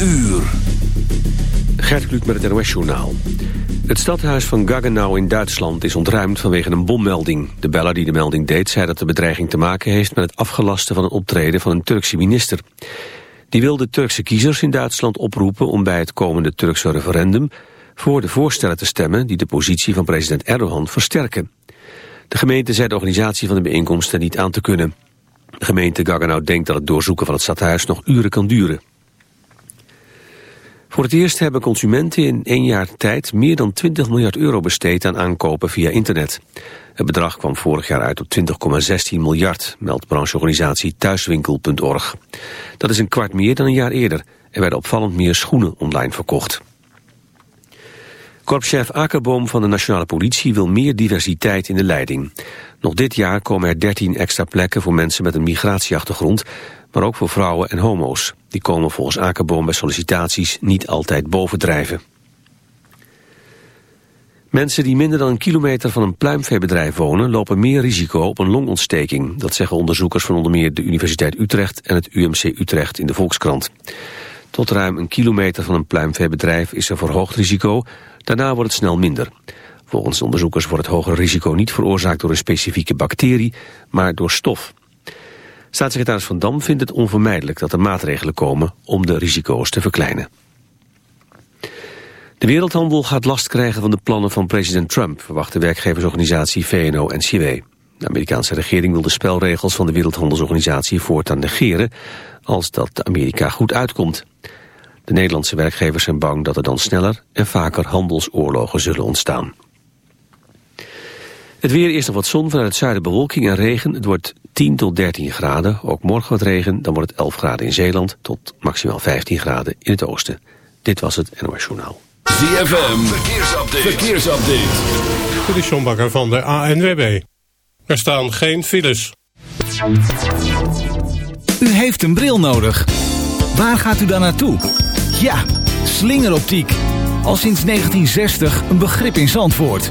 uur. Gert Kluk met het NOS-journaal. Het stadhuis van Gaggenau in Duitsland is ontruimd vanwege een bommelding. De beller die de melding deed zei dat de bedreiging te maken heeft... met het afgelasten van een optreden van een Turkse minister. Die wil de Turkse kiezers in Duitsland oproepen... om bij het komende Turkse referendum voor de voorstellen te stemmen... die de positie van president Erdogan versterken. De gemeente zei de organisatie van de bijeenkomsten niet aan te kunnen. De gemeente Gaggenau denkt dat het doorzoeken van het stadhuis nog uren kan duren. Voor het eerst hebben consumenten in één jaar tijd meer dan 20 miljard euro besteed aan aankopen via internet. Het bedrag kwam vorig jaar uit op 20,16 miljard, meldt brancheorganisatie thuiswinkel.org. Dat is een kwart meer dan een jaar eerder. Er werden opvallend meer schoenen online verkocht. Korpschef Akerboom van de Nationale Politie wil meer diversiteit in de leiding. Nog dit jaar komen er 13 extra plekken voor mensen met een migratieachtergrond, maar ook voor vrouwen en homo's. Die komen volgens Akerboom bij sollicitaties niet altijd bovendrijven. Mensen die minder dan een kilometer van een pluimveebedrijf wonen... lopen meer risico op een longontsteking. Dat zeggen onderzoekers van onder meer de Universiteit Utrecht... en het UMC Utrecht in de Volkskrant. Tot ruim een kilometer van een pluimveebedrijf is er verhoogd risico. Daarna wordt het snel minder. Volgens onderzoekers wordt het hogere risico niet veroorzaakt door een specifieke bacterie, maar door stof. Staatssecretaris Van Dam vindt het onvermijdelijk dat er maatregelen komen om de risico's te verkleinen. De wereldhandel gaat last krijgen van de plannen van president Trump, verwacht de werkgeversorganisatie VNO-NCW. De Amerikaanse regering wil de spelregels van de Wereldhandelsorganisatie voortaan negeren als dat Amerika goed uitkomt. De Nederlandse werkgevers zijn bang dat er dan sneller en vaker handelsoorlogen zullen ontstaan. Het weer eerst nog wat zon, vanuit het zuiden bewolking en regen. Het wordt 10 tot 13 graden, ook morgen wat regen. Dan wordt het 11 graden in Zeeland tot maximaal 15 graden in het oosten. Dit was het NOS Journaal. ZFM, verkeersupdate. verkeersupdate. Dit is John Bakker van de ANWB. Er staan geen files. U heeft een bril nodig. Waar gaat u dan naartoe? Ja, slingeroptiek. Al sinds 1960 een begrip in Zandvoort.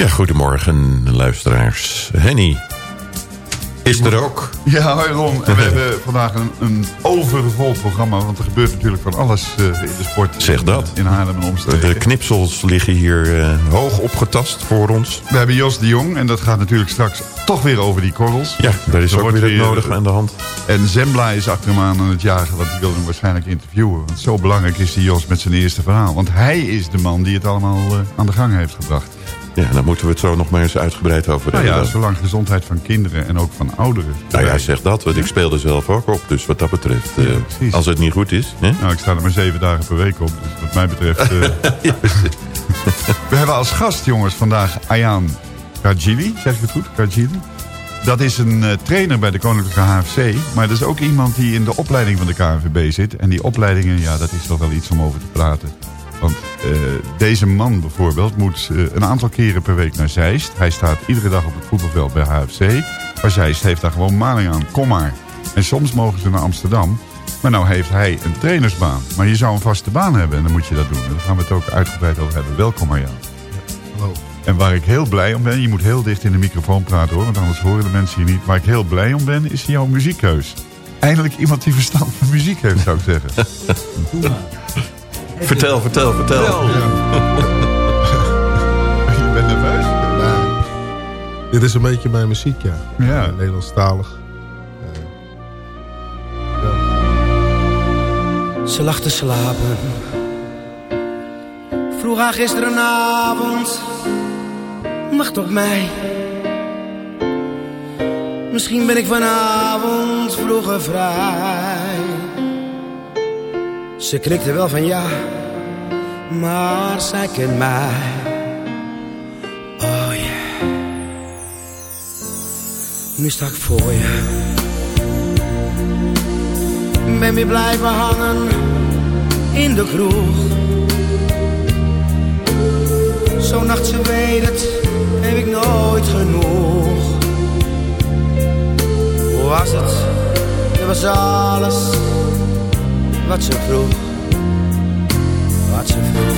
Ja, goedemorgen luisteraars. Henny is er ook. Ja, hoi Ron. En we hebben vandaag een, een overvol programma, want er gebeurt natuurlijk van alles uh, in de sport. Zeg dat. In Haarlem en omstreken. De knipsels liggen hier uh, hoog opgetast voor ons. We hebben Jos de Jong en dat gaat natuurlijk straks toch weer over die korrels. Ja, daar is er ook weer het nodig aan de hand. En Zembla is achter hem aan aan het jagen, want die wil hem waarschijnlijk interviewen. Want zo belangrijk is die Jos met zijn eerste verhaal. Want hij is de man die het allemaal uh, aan de gang heeft gebracht. Ja, dan moeten we het zo nog maar eens uitgebreid over nou hebben. ja, zolang gezondheid van kinderen en ook van ouderen. Nou ja, zeg dat, want ik speelde zelf ook op. Dus wat dat betreft, uh, als het niet goed is... Hè? Nou, ik sta er maar zeven dagen per week op. Dus wat mij betreft... Uh... ja, we hebben als gast, jongens, vandaag Ayaan Kajili. Zeg ik het goed? Kajili? Dat is een uh, trainer bij de Koninklijke HFC. Maar dat is ook iemand die in de opleiding van de KNVB zit. En die opleidingen, ja, dat is toch wel iets om over te praten. Want uh, deze man bijvoorbeeld moet uh, een aantal keren per week naar Zeist. Hij staat iedere dag op het voetbalveld bij HFC. Maar Zeist heeft daar gewoon maling aan. Kom maar. En soms mogen ze naar Amsterdam. Maar nou heeft hij een trainersbaan. Maar je zou een vaste baan hebben en dan moet je dat doen. En daar gaan we het ook uitgebreid over hebben. Welkom Marjan. Hallo. En waar ik heel blij om ben, je moet heel dicht in de microfoon praten hoor, want anders horen de mensen je niet. Waar ik heel blij om ben, is jouw muziekkeus. Eindelijk iemand die verstand van muziek heeft, zou ik zeggen. vertel, vertel, vertel. Ja. je bent nerveus? Nee. Dit is een beetje mijn muziek, ja. Ja. Nederlandstalig. Ze lag te slapen. Vroeg haar gisterenavond. Wacht op mij. Misschien ben ik vanavond vroeger vrij. Ze knikte wel van ja. Maar zij kent mij. Oh yeah. Nu sta ik voor je ben weer blijven hangen in de kroeg. Zo'n nacht, ze weet het, heb ik nooit genoeg. Hoe was het? Het was alles wat ze vroeg. Wat ze vroeg.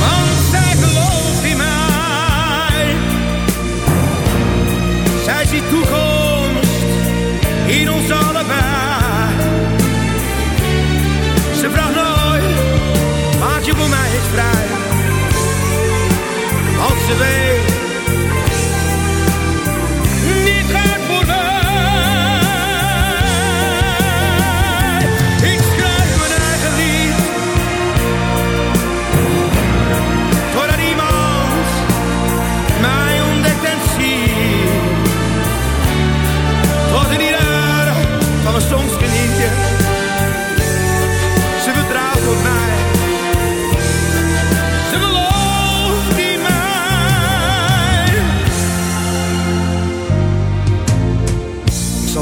Want zij gelooft in mij. Zij ziet toekomst in ons allebei. Ze vraagt nooit, maak je voor mij eens vrij. Want ze weet,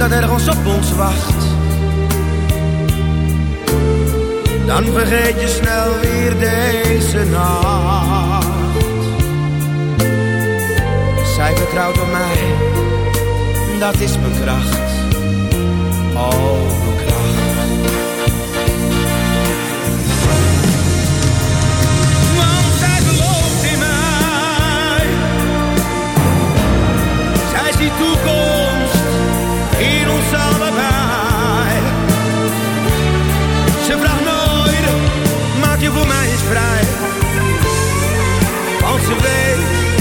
dat ergens op ons wacht. Dan vergeet je snel weer deze nacht. Zij vertrouwt op mij, dat is mijn kracht al mijn kracht. Want zij gelooft in mij. Zij ziet toekomst in ons allebei. Ze vraagt nooit, maak je voor mij eens vrij. Want ze weet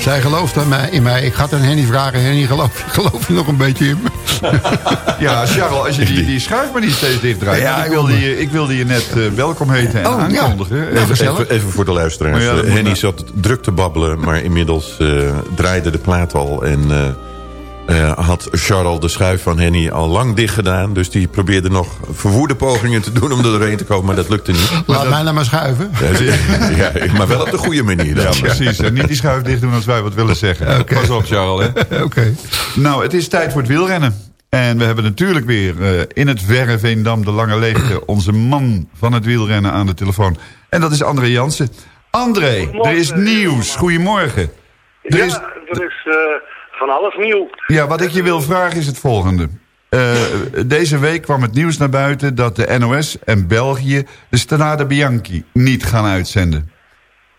zij gelooft in mij, in mij. Ik ga het aan Henny vragen. Henny, geloof, geloof je nog een beetje in me? ja, Charles, als je die, die schuif maar niet steeds dichtdraait. Ja, ik, wilde je, ik wilde je net uh, welkom heten en Oh, ja. aankondigen. Nou, Even-. Even, even voor de luisteraars. Ja, dat Eh, Henny zat druk te babbelen, maar inmiddels eh, draaide de plaat al. En eh, had Charles de schuif van Henny al lang dicht gedaan. Dus die probeerde nog verwoede pogingen te doen om er doorheen te komen. Maar dat lukte niet. Laat mij nou maar schuiven. Ja, ja, maar wel op de goede manier. dan. Ja, precies. En niet die schuif dicht doen als wij wat willen zeggen. Pas op, Charles. Hè? Oké. Nou, het is tijd voor het wielrennen. En we hebben natuurlijk weer eh, in het verre Veendam de Lange Leegte... onze man van het wielrennen aan de telefoon. En dat is André Jansen. André, er is nieuws. Goedemorgen. Er Ja, is, er is eh, van alles nieuw. ja, wat ik je wil vragen is het volgende. Eh, deze week kwam het nieuws naar buiten dat de NOS en België de Strade Bianchi niet gaan uitzenden.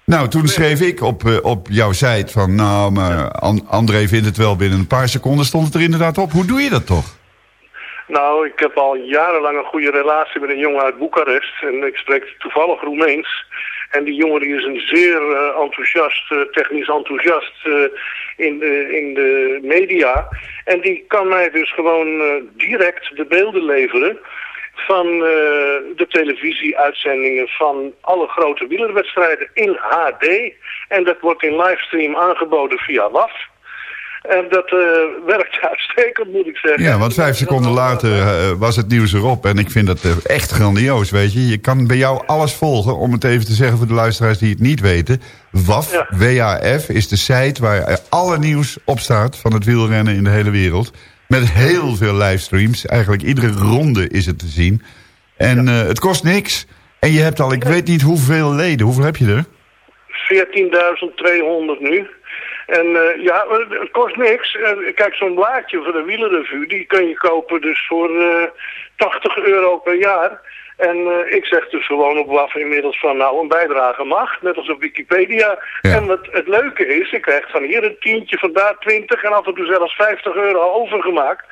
Nou, toen schreef ik op, eh, op jouw site van... nou, maar An- André vindt het wel binnen een paar seconden stond het er inderdaad op. Hoe doe je dat toch? Nou, ik heb al jarenlang een goede relatie met een jongen uit Boekarest. En ik spreek toevallig Roemeens. En die jongen die is een zeer eh, enthousiast, technisch enthousiast in, de, in de media. En die kan mij dus gewoon eh, direct de beelden leveren van eh, de televisieuitzendingen van alle grote wielerwedstrijden in HD. En dat wordt in livestream aangeboden via WAF. En dat eh, werkt uitstekend, moet ik zeggen. Ja, want vijf seconden later was het nieuws erop. En ik vind dat echt grandioos, weet je. Je kan bij jou alles volgen, om het even te zeggen voor de luisteraars die het niet weten. WAF, Ja. WAF, is de site waar alle nieuws op staat van het wielrennen in de hele wereld. Met heel veel livestreams. Eigenlijk iedere ronde is het te zien. En eh, het kost niks. En je hebt al, ik weet niet hoeveel leden. Hoeveel heb je er? 14.200 nu. En eh, ja, eh, het kost niks. Kijk, zo'n blaadje voor de wielerrevue, die kun je kopen dus voor eh 80 euro per jaar. En eh, ik zeg dus gewoon op WAF inmiddels van nou een bijdrage mag, net als op Wikipedia. Ja. En wat het leuke is, ik krijg van hier een tientje, van daar 20 en af en toe zelfs 50 euro overgemaakt.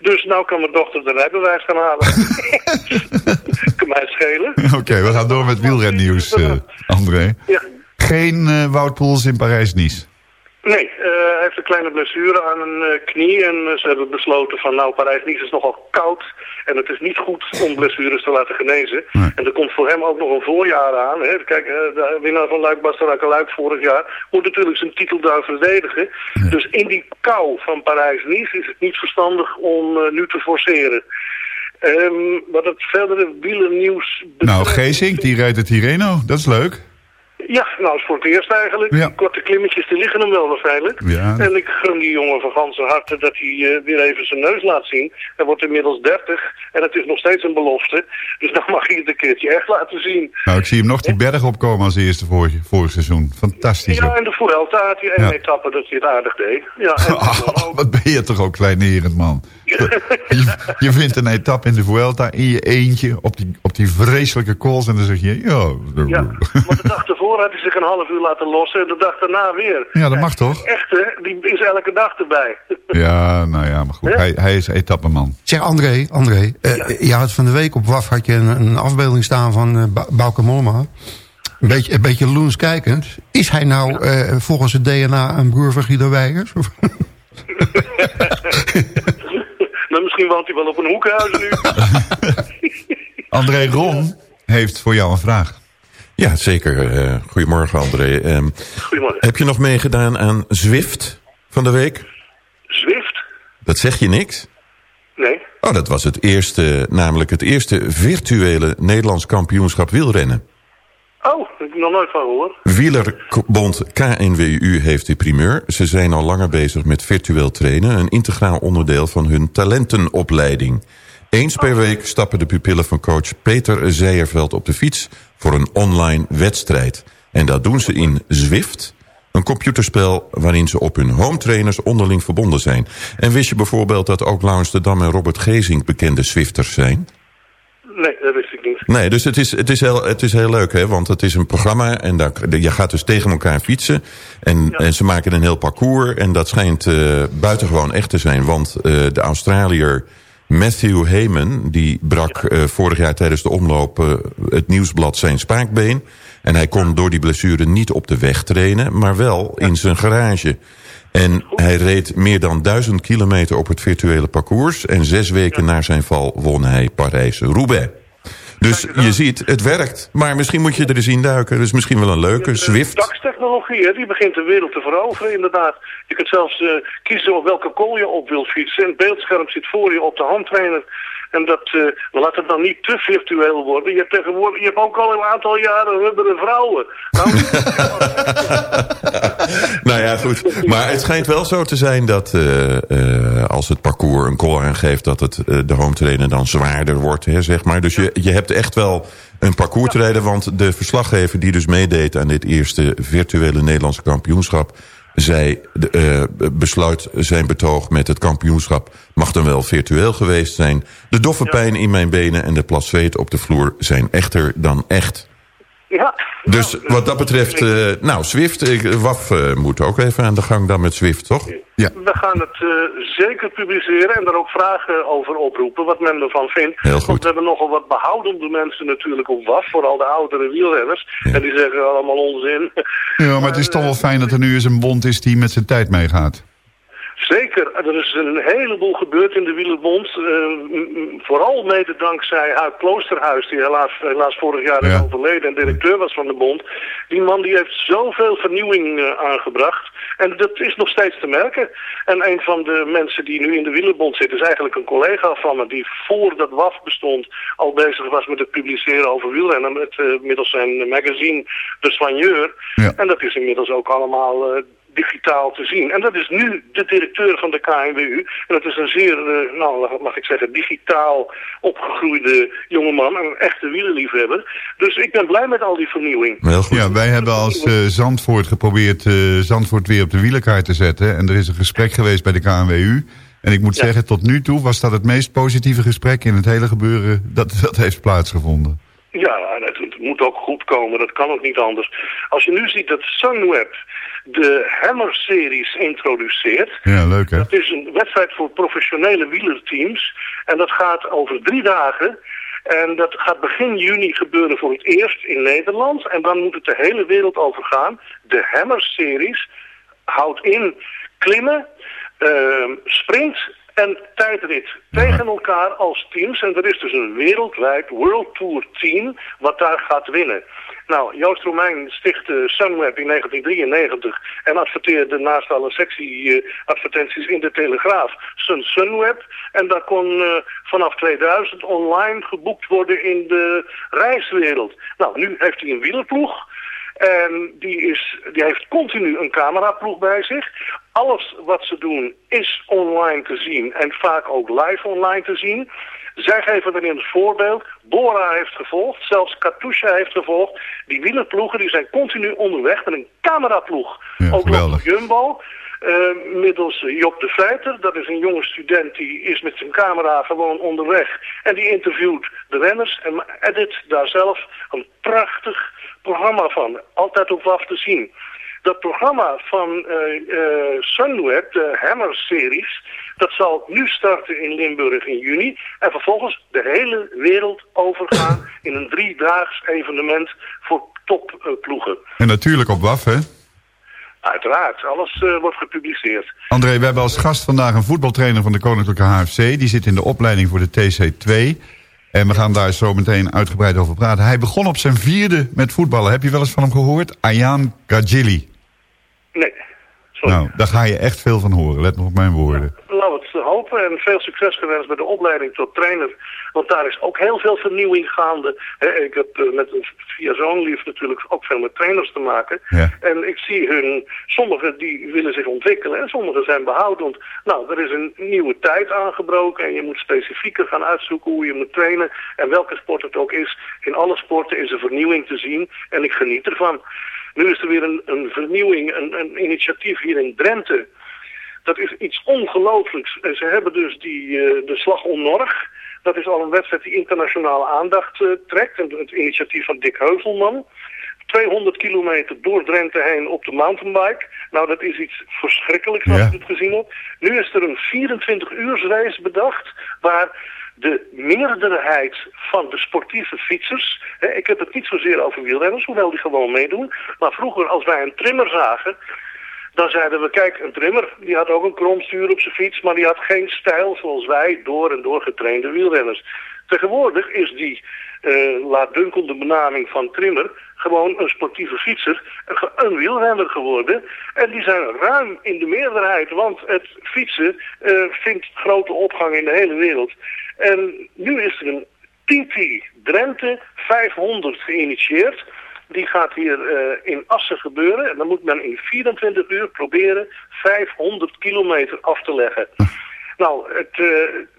Dus nou kan mijn dochter de rijbewijs gaan halen. kan mij schelen. Oké, we gaan door met wielrennieuws, eh André. Ja. Geen eh Wout Poels in Parijs-Nice. Nee, eh, hij heeft een kleine blessure aan een eh, knie en eh, ze hebben besloten van nou Parijs-Nice is nogal koud en het is niet goed om blessures te laten genezen. En er komt voor hem ook nog een voorjaar aan. Hè. Kijk, de winnaar van Luik Bastenaken Luik vorig jaar moet natuurlijk zijn titel daar verdedigen. Dus in die kou van Parijs-Nice is het niet verstandig om nu te forceren. Ehm, wat het verdere wielernieuws Nou, Geesink, die rijdt de Tirreno. Dat is leuk. Ja, nou is voor het eerst eigenlijk. Ja. Die korte klimmetjes die liggen hem wel waarschijnlijk. Ja. En ik gun die jongen van ganse harte dat hij eh, weer even zijn neus laat zien. Hij wordt inmiddels 30 en het is nog steeds een belofte. Dus dan mag hij het een keertje echt laten zien. Nou, ik zie hem nog die berg opkomen als eerste vorig, vorig seizoen. Fantastisch. Ja, en de Vuelta had hij één Ja. etappe dat hij het aardig deed. Ja, en Oh, wat ben je toch ook kleinerend, man. Je, je vindt een etappe in de Vuelta in je eentje op die, op die vreselijke calls en dan zeg je... Ja, Ja, want de dag ervoor had hij zich een half uur laten lossen en de dag daarna weer. Ja, dat mag toch? Echte, die is elke dag erbij. Ja, nou ja, maar goed. Ja. Hij, hij is etappeman. Zeg André, André eh, je had van de week op WAF had je een, een afbeelding staan van Ba- Bauke Mollema. Een beetje, een beetje loenskijkend. Is hij nou eh, volgens het DNA een broer van Guido Weijers? Nou, misschien woont hij wel op een hoekhuis nu. André Ron heeft voor jou een vraag. Ja, zeker. Eh, goedemorgen, André. Ehm, Goedemorgen. heb je nog meegedaan aan Zwift van de week? Zwift? Dat zeg je niks? Nee. Oh, dat was het eerste, namelijk het eerste virtuele Nederlands kampioenschap wielrennen. Oh, Wielerbond KNWU heeft de primeur. Ze zijn al langer bezig met virtueel trainen, een integraal onderdeel van hun talentenopleiding. Eens per week stappen de pupillen van coach Peter Zeijerveld op de fiets voor een online wedstrijd. En dat doen ze in Zwift, een computerspel waarin ze op hun home trainers onderling verbonden zijn. En wist je bijvoorbeeld dat ook Laurens de Dam en Robert Gezink bekende Zwifters zijn? Nee, dat wist ik niet. Nee, dus het is, het is, heel, het is heel leuk, hè? want het is een programma en daar, je gaat dus tegen elkaar fietsen. En, en ze maken een heel parcours en dat schijnt uh, buitengewoon echt te zijn. Want uh, de Australiër Matthew Heyman, die brak uh, vorig jaar tijdens de omloop het nieuwsblad zijn spaakbeen. En hij kon door die blessure niet op de weg trainen, maar wel in zijn garage. En hij reed meer dan duizend kilometer op het virtuele parcours. En zes weken na zijn val won hij Parijs-Roubaix. Dus je ziet, het werkt. Maar misschien moet je er eens in duiken. Dus misschien wel een leuke, Swift. DAX-technologie, die begint de wereld te veroveren inderdaad. Je kunt zelfs uh, kiezen op welke kool je op wilt fietsen. En het beeldscherm zit voor je op de handtrainer. En dat, uh, laat het dan niet te virtueel worden. Je hebt, tegenwoordig, je hebt ook al een aantal jaren rubberen vrouwen. Nou, nou ja, goed. Maar het schijnt wel zo te zijn dat uh, uh, als het parcours een call aangeeft... dat het, de home trainer dan zwaarder wordt, hè, zeg maar. Dus je, je hebt echt wel een parcours. Want de verslaggever die dus meedeed aan dit eerste virtuele Nederlandse kampioenschap... zij uh, besluit zijn betoog met het kampioenschap... mag dan wel virtueel geweest zijn. De doffe pijn in mijn benen en de plas zweet op de vloer zijn echter dan echt. Ja. Dus wat dat betreft, uh, nou, Zwift, ik, WAF uh, moet ook even aan de gang dan met Zwift, toch? Ja. We gaan het uh, zeker publiceren en daar ook vragen over oproepen, wat men ervan vindt. Heel goed. Want we hebben nogal wat behoudende mensen natuurlijk op WAF, vooral de oudere wielrenners. Ja. En die zeggen allemaal onzin. Ja, maar het is toch wel fijn dat er nu eens een bond is die met zijn tijd meegaat. Zeker, er is een heleboel gebeurd in de wielerbond. Uh, vooral mede dankzij Huip Kloosterhuis, die helaas, helaas vorig jaar is Ja. overleden en directeur was van de bond. Die man die heeft zoveel vernieuwing uh, aangebracht. En dat is nog steeds te merken. En een van de mensen die nu in de wielerbond zit, is eigenlijk een collega van me... die voordat WAF bestond al bezig was met het publiceren over wielrennen... Met, uh, middels zijn magazine De Soigneur. Ja. En dat is inmiddels ook allemaal digitaal te zien. En dat is nu de directeur van de KNWU. En dat is een zeer, uh, nou mag ik zeggen, digitaal opgegroeide jongeman. Een echte wielerliefhebber. Dus ik ben blij met al die vernieuwing. Heel goed. Ja, wij hebben als uh, Zandvoort geprobeerd uh, Zandvoort weer op de wielerkaart te zetten. En er is een gesprek geweest bij de KNWU. En ik moet Ja. zeggen, tot nu toe was dat het meest positieve gesprek in het hele gebeuren dat, dat heeft plaatsgevonden. Ja, het, het moet ook goed komen. Dat kan ook niet anders. Als je nu ziet dat Sunweb de Hammer-series introduceert... Ja, leuk hè? Dat is een wedstrijd voor professionele wielerteams. En dat gaat over drie dagen. En dat gaat begin juni gebeuren voor het eerst in Nederland. En dan moet het de hele wereld over gaan. De Hammer-series houdt in klimmen, uh, sprint en tijdrit tegen elkaar als teams. En er is dus een wereldwijd World Tour team wat daar gaat winnen. Nou, Joost Romein stichtte Sunweb in 1993 en adverteerde naast alle sectie-advertenties in de Telegraaf Sun Sunweb. En daar kon uh, vanaf 2000 online geboekt worden in de reiswereld. Nou, nu heeft hij een wielerploeg. En die, is, die heeft continu een cameraploeg bij zich. Alles wat ze doen is online te zien en vaak ook live online te zien. Zij geven erin het voorbeeld. Bora heeft gevolgd, zelfs Katusha heeft gevolgd. Die wielerploegen die zijn continu onderweg met een cameraploeg. Ja, ook nog. Jumbo. Uh, middels Job de Feiter, dat is een jonge student die is met zijn camera gewoon onderweg. En die interviewt de renners en edit daar zelf een prachtig programma van. Altijd op WAF te zien. Dat programma van uh, uh, Sunweb, de Hammer-series, dat zal nu starten in Limburg in juni. En vervolgens de hele wereld overgaan in een driedaags evenement voor topploegen. En natuurlijk op WAF, hè? Uiteraard, alles uh, wordt gepubliceerd. André, we hebben als gast vandaag een voetbaltrainer van de Koninklijke HFC. Die zit in de opleiding voor de TC2. En we gaan daar zo meteen uitgebreid over praten. Hij begon op zijn vierde met voetballen. Heb je wel eens van hem gehoord? Ayaan Gajili. Nee. Sorry. Nou, daar ga je echt veel van horen. Let nog op mijn woorden. Laten we het hopen en veel succes gewenst bij de opleiding tot trainer. Want daar is ook heel veel vernieuwing gaande. He, ik heb uh, met, via zo'n lief natuurlijk ook veel met trainers te maken. Ja. En ik zie hun, sommigen die willen zich ontwikkelen en sommigen zijn behoudend. Nou, er is een nieuwe tijd aangebroken en je moet specifieker gaan uitzoeken hoe je moet trainen. En welke sport het ook is. In alle sporten is er vernieuwing te zien en ik geniet ervan. Nu is er weer een, een vernieuwing, een, een initiatief hier in Drenthe. Dat is iets ongelooflijks. En ze hebben dus die, uh, de Slag om Norg. Dat is al een wedstrijd die internationale aandacht uh, trekt. En het initiatief van Dick Heuvelman. 200 kilometer door Drenthe heen op de mountainbike. Nou, dat is iets verschrikkelijks als Ja. je het gezien hebt. Nu is er een 24 uur race bedacht... waar de meerderheid van de sportieve fietsers... Hè, ik heb het niet zozeer over wielrenners, hoewel die gewoon meedoen... maar vroeger als wij een trimmer zagen... Dan zeiden we, kijk, een trimmer, die had ook een kromstuur op zijn fiets, maar die had geen stijl zoals wij door en door getrainde wielrenners. Tegenwoordig is die uh, laatdunkelde benaming van trimmer gewoon een sportieve fietser, een, wielrenner geworden. En die zijn ruim in de meerderheid, want het fietsen uh, vindt grote opgang in de hele wereld. En nu is er een TT Drenthe 500 geïnitieerd. Die gaat hier uh, in Assen gebeuren. En dan moet men in 24 uur proberen 500 kilometer af te leggen. Nou, het, uh,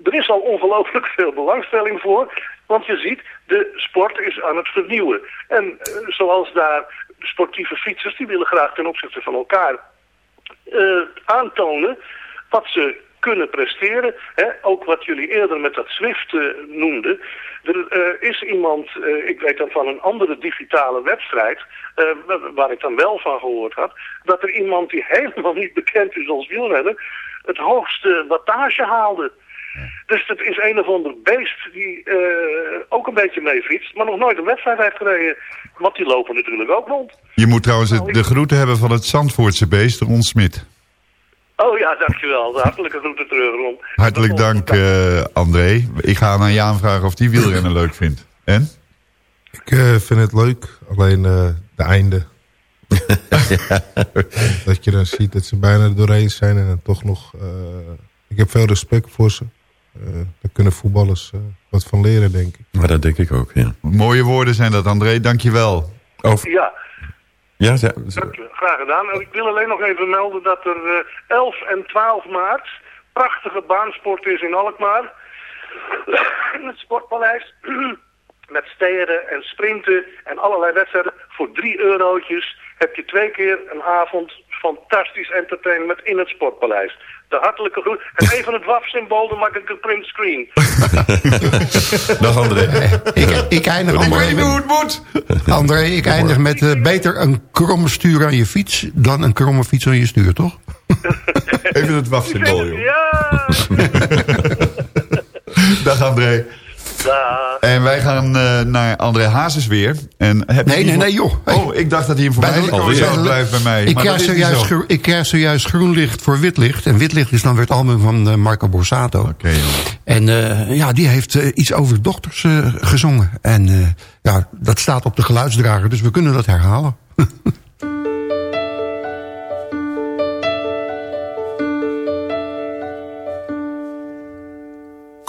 er is al ongelooflijk veel belangstelling voor. Want je ziet, de sport is aan het vernieuwen. En uh, zoals daar sportieve fietsers, die willen graag ten opzichte van elkaar eh, aantonen wat ze kunnen presteren. Hè? Ook wat jullie eerder met dat Swift uh, noemden. Er uh, is iemand, uh, ik weet dan van een andere digitale wedstrijd, waar ik dan wel van gehoord had, dat er iemand die helemaal niet bekend is als wielrenner, het hoogste wattage haalde. Dus het is een of ander beest die ook een beetje mee fietst, maar nog nooit een wedstrijd heeft gereden. Want die lopen natuurlijk ook rond. Je moet trouwens de groeten hebben van het Zandvoortse beest, Ron Smit. Oh ja, dankjewel. Hartelijke groeten terug, Ron. Hartelijk dank, uh, André. Ik ga aan je aanvragen of die wielrennen leuk vindt. En? Ik uh, vind het leuk, alleen uh, de einde. dat je dan ziet dat ze bijna er doorheen zijn en toch nog... ik heb veel respect voor ze. daar kunnen voetballers wat van leren, denk ik. Maar dat denk ik ook, ja. Mooie woorden zijn dat, André. Dank je wel. Over... Ja, ja, ze, Graag gedaan. Ik wil alleen nog even melden dat er uh, 11 en 12 maart prachtige baansport is in Alkmaar. in het Sportpaleis. Met steden en sprinten en allerlei wedstrijden. Voor 3 eurotjes heb je twee keer een avond fantastisch entertainment in het Sportpaleis de hartelijke groet. En even het WAF-symbool, dan maak ik een print screen. Dag André. Ik, ik eindig ik weet hoe het moet. André, ik eindig met uh, beter een kromme stuur aan je fiets... dan een kromme fiets aan je stuur, toch? Even het WAF-symbool, joh. Ja! Dag André. En wij gaan uh, naar André Hazes weer. En heb nee, nee, nee, joh. Hey. Oh, ik dacht dat hij hem voor mij zou blijven bij mij. Ik krijg, zojuist, ik krijg zojuist groen licht voor wit licht. En wit licht is dan weer het album van uh, Marco Borsato. Oké. Okay, en uh, ja, die heeft iets over dochters gezongen. En ja, dat staat op de geluidsdrager, dus we kunnen dat herhalen.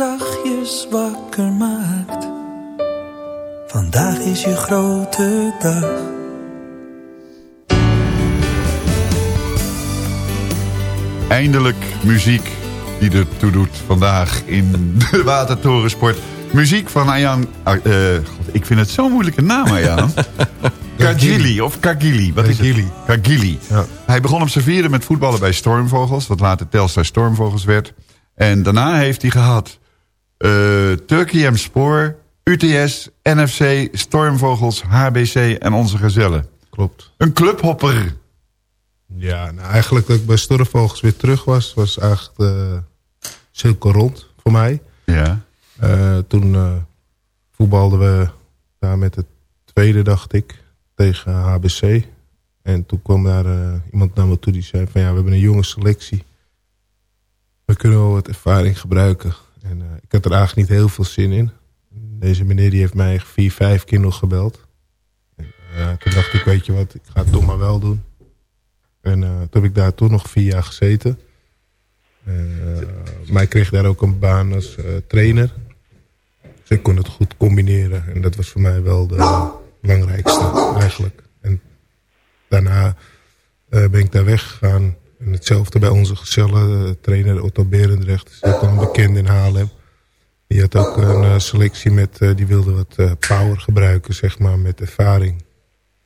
Zachtjes wakker maakt. Vandaag is je grote dag. Eindelijk muziek die er toe doet vandaag in de Watertorensport. Muziek van Ayan... Uh, God, ik vind het zo'n moeilijke naam, Ayan. Kagili of Kagili. Wat Kagili. is het? Kagili. Ja. Hij begon op zijn vierde met voetballen bij Stormvogels. Wat later Telstar Stormvogels werd. En daarna heeft hij gehad... Uh, Turkey M Spoor, UTS, NFC, Stormvogels, HBC en Onze Gezellen. Klopt. Een clubhopper. Ja, nou eigenlijk dat ik bij Stormvogels weer terug was... was eigenlijk de cirkel rond voor mij. Ja. Uh, toen uh, voetbalden we daar met het tweede, dacht ik, tegen HBC. En toen kwam daar uh, iemand naar me toe die zei van ja, we hebben een jonge selectie. We kunnen wel wat ervaring gebruiken. En ik had er eigenlijk niet heel veel zin in. Deze meneer die heeft mij vier, vijf keer nog gebeld. En, toen dacht ik, weet je wat, ik ga het toch maar wel doen. En toen heb ik daar toen nog vier jaar gezeten. maar ik kreeg daar ook een baan als trainer. Dus ik kon het goed combineren. En dat was voor mij wel de belangrijkste eigenlijk. En daarna ben ik daar weggegaan. En hetzelfde bij onze gezellen. Uh, trainer Otto Berendrecht. Is ook al een bekend in Haarlem. Die had ook een uh, selectie met... die wilde wat power gebruiken, zeg maar, met ervaring.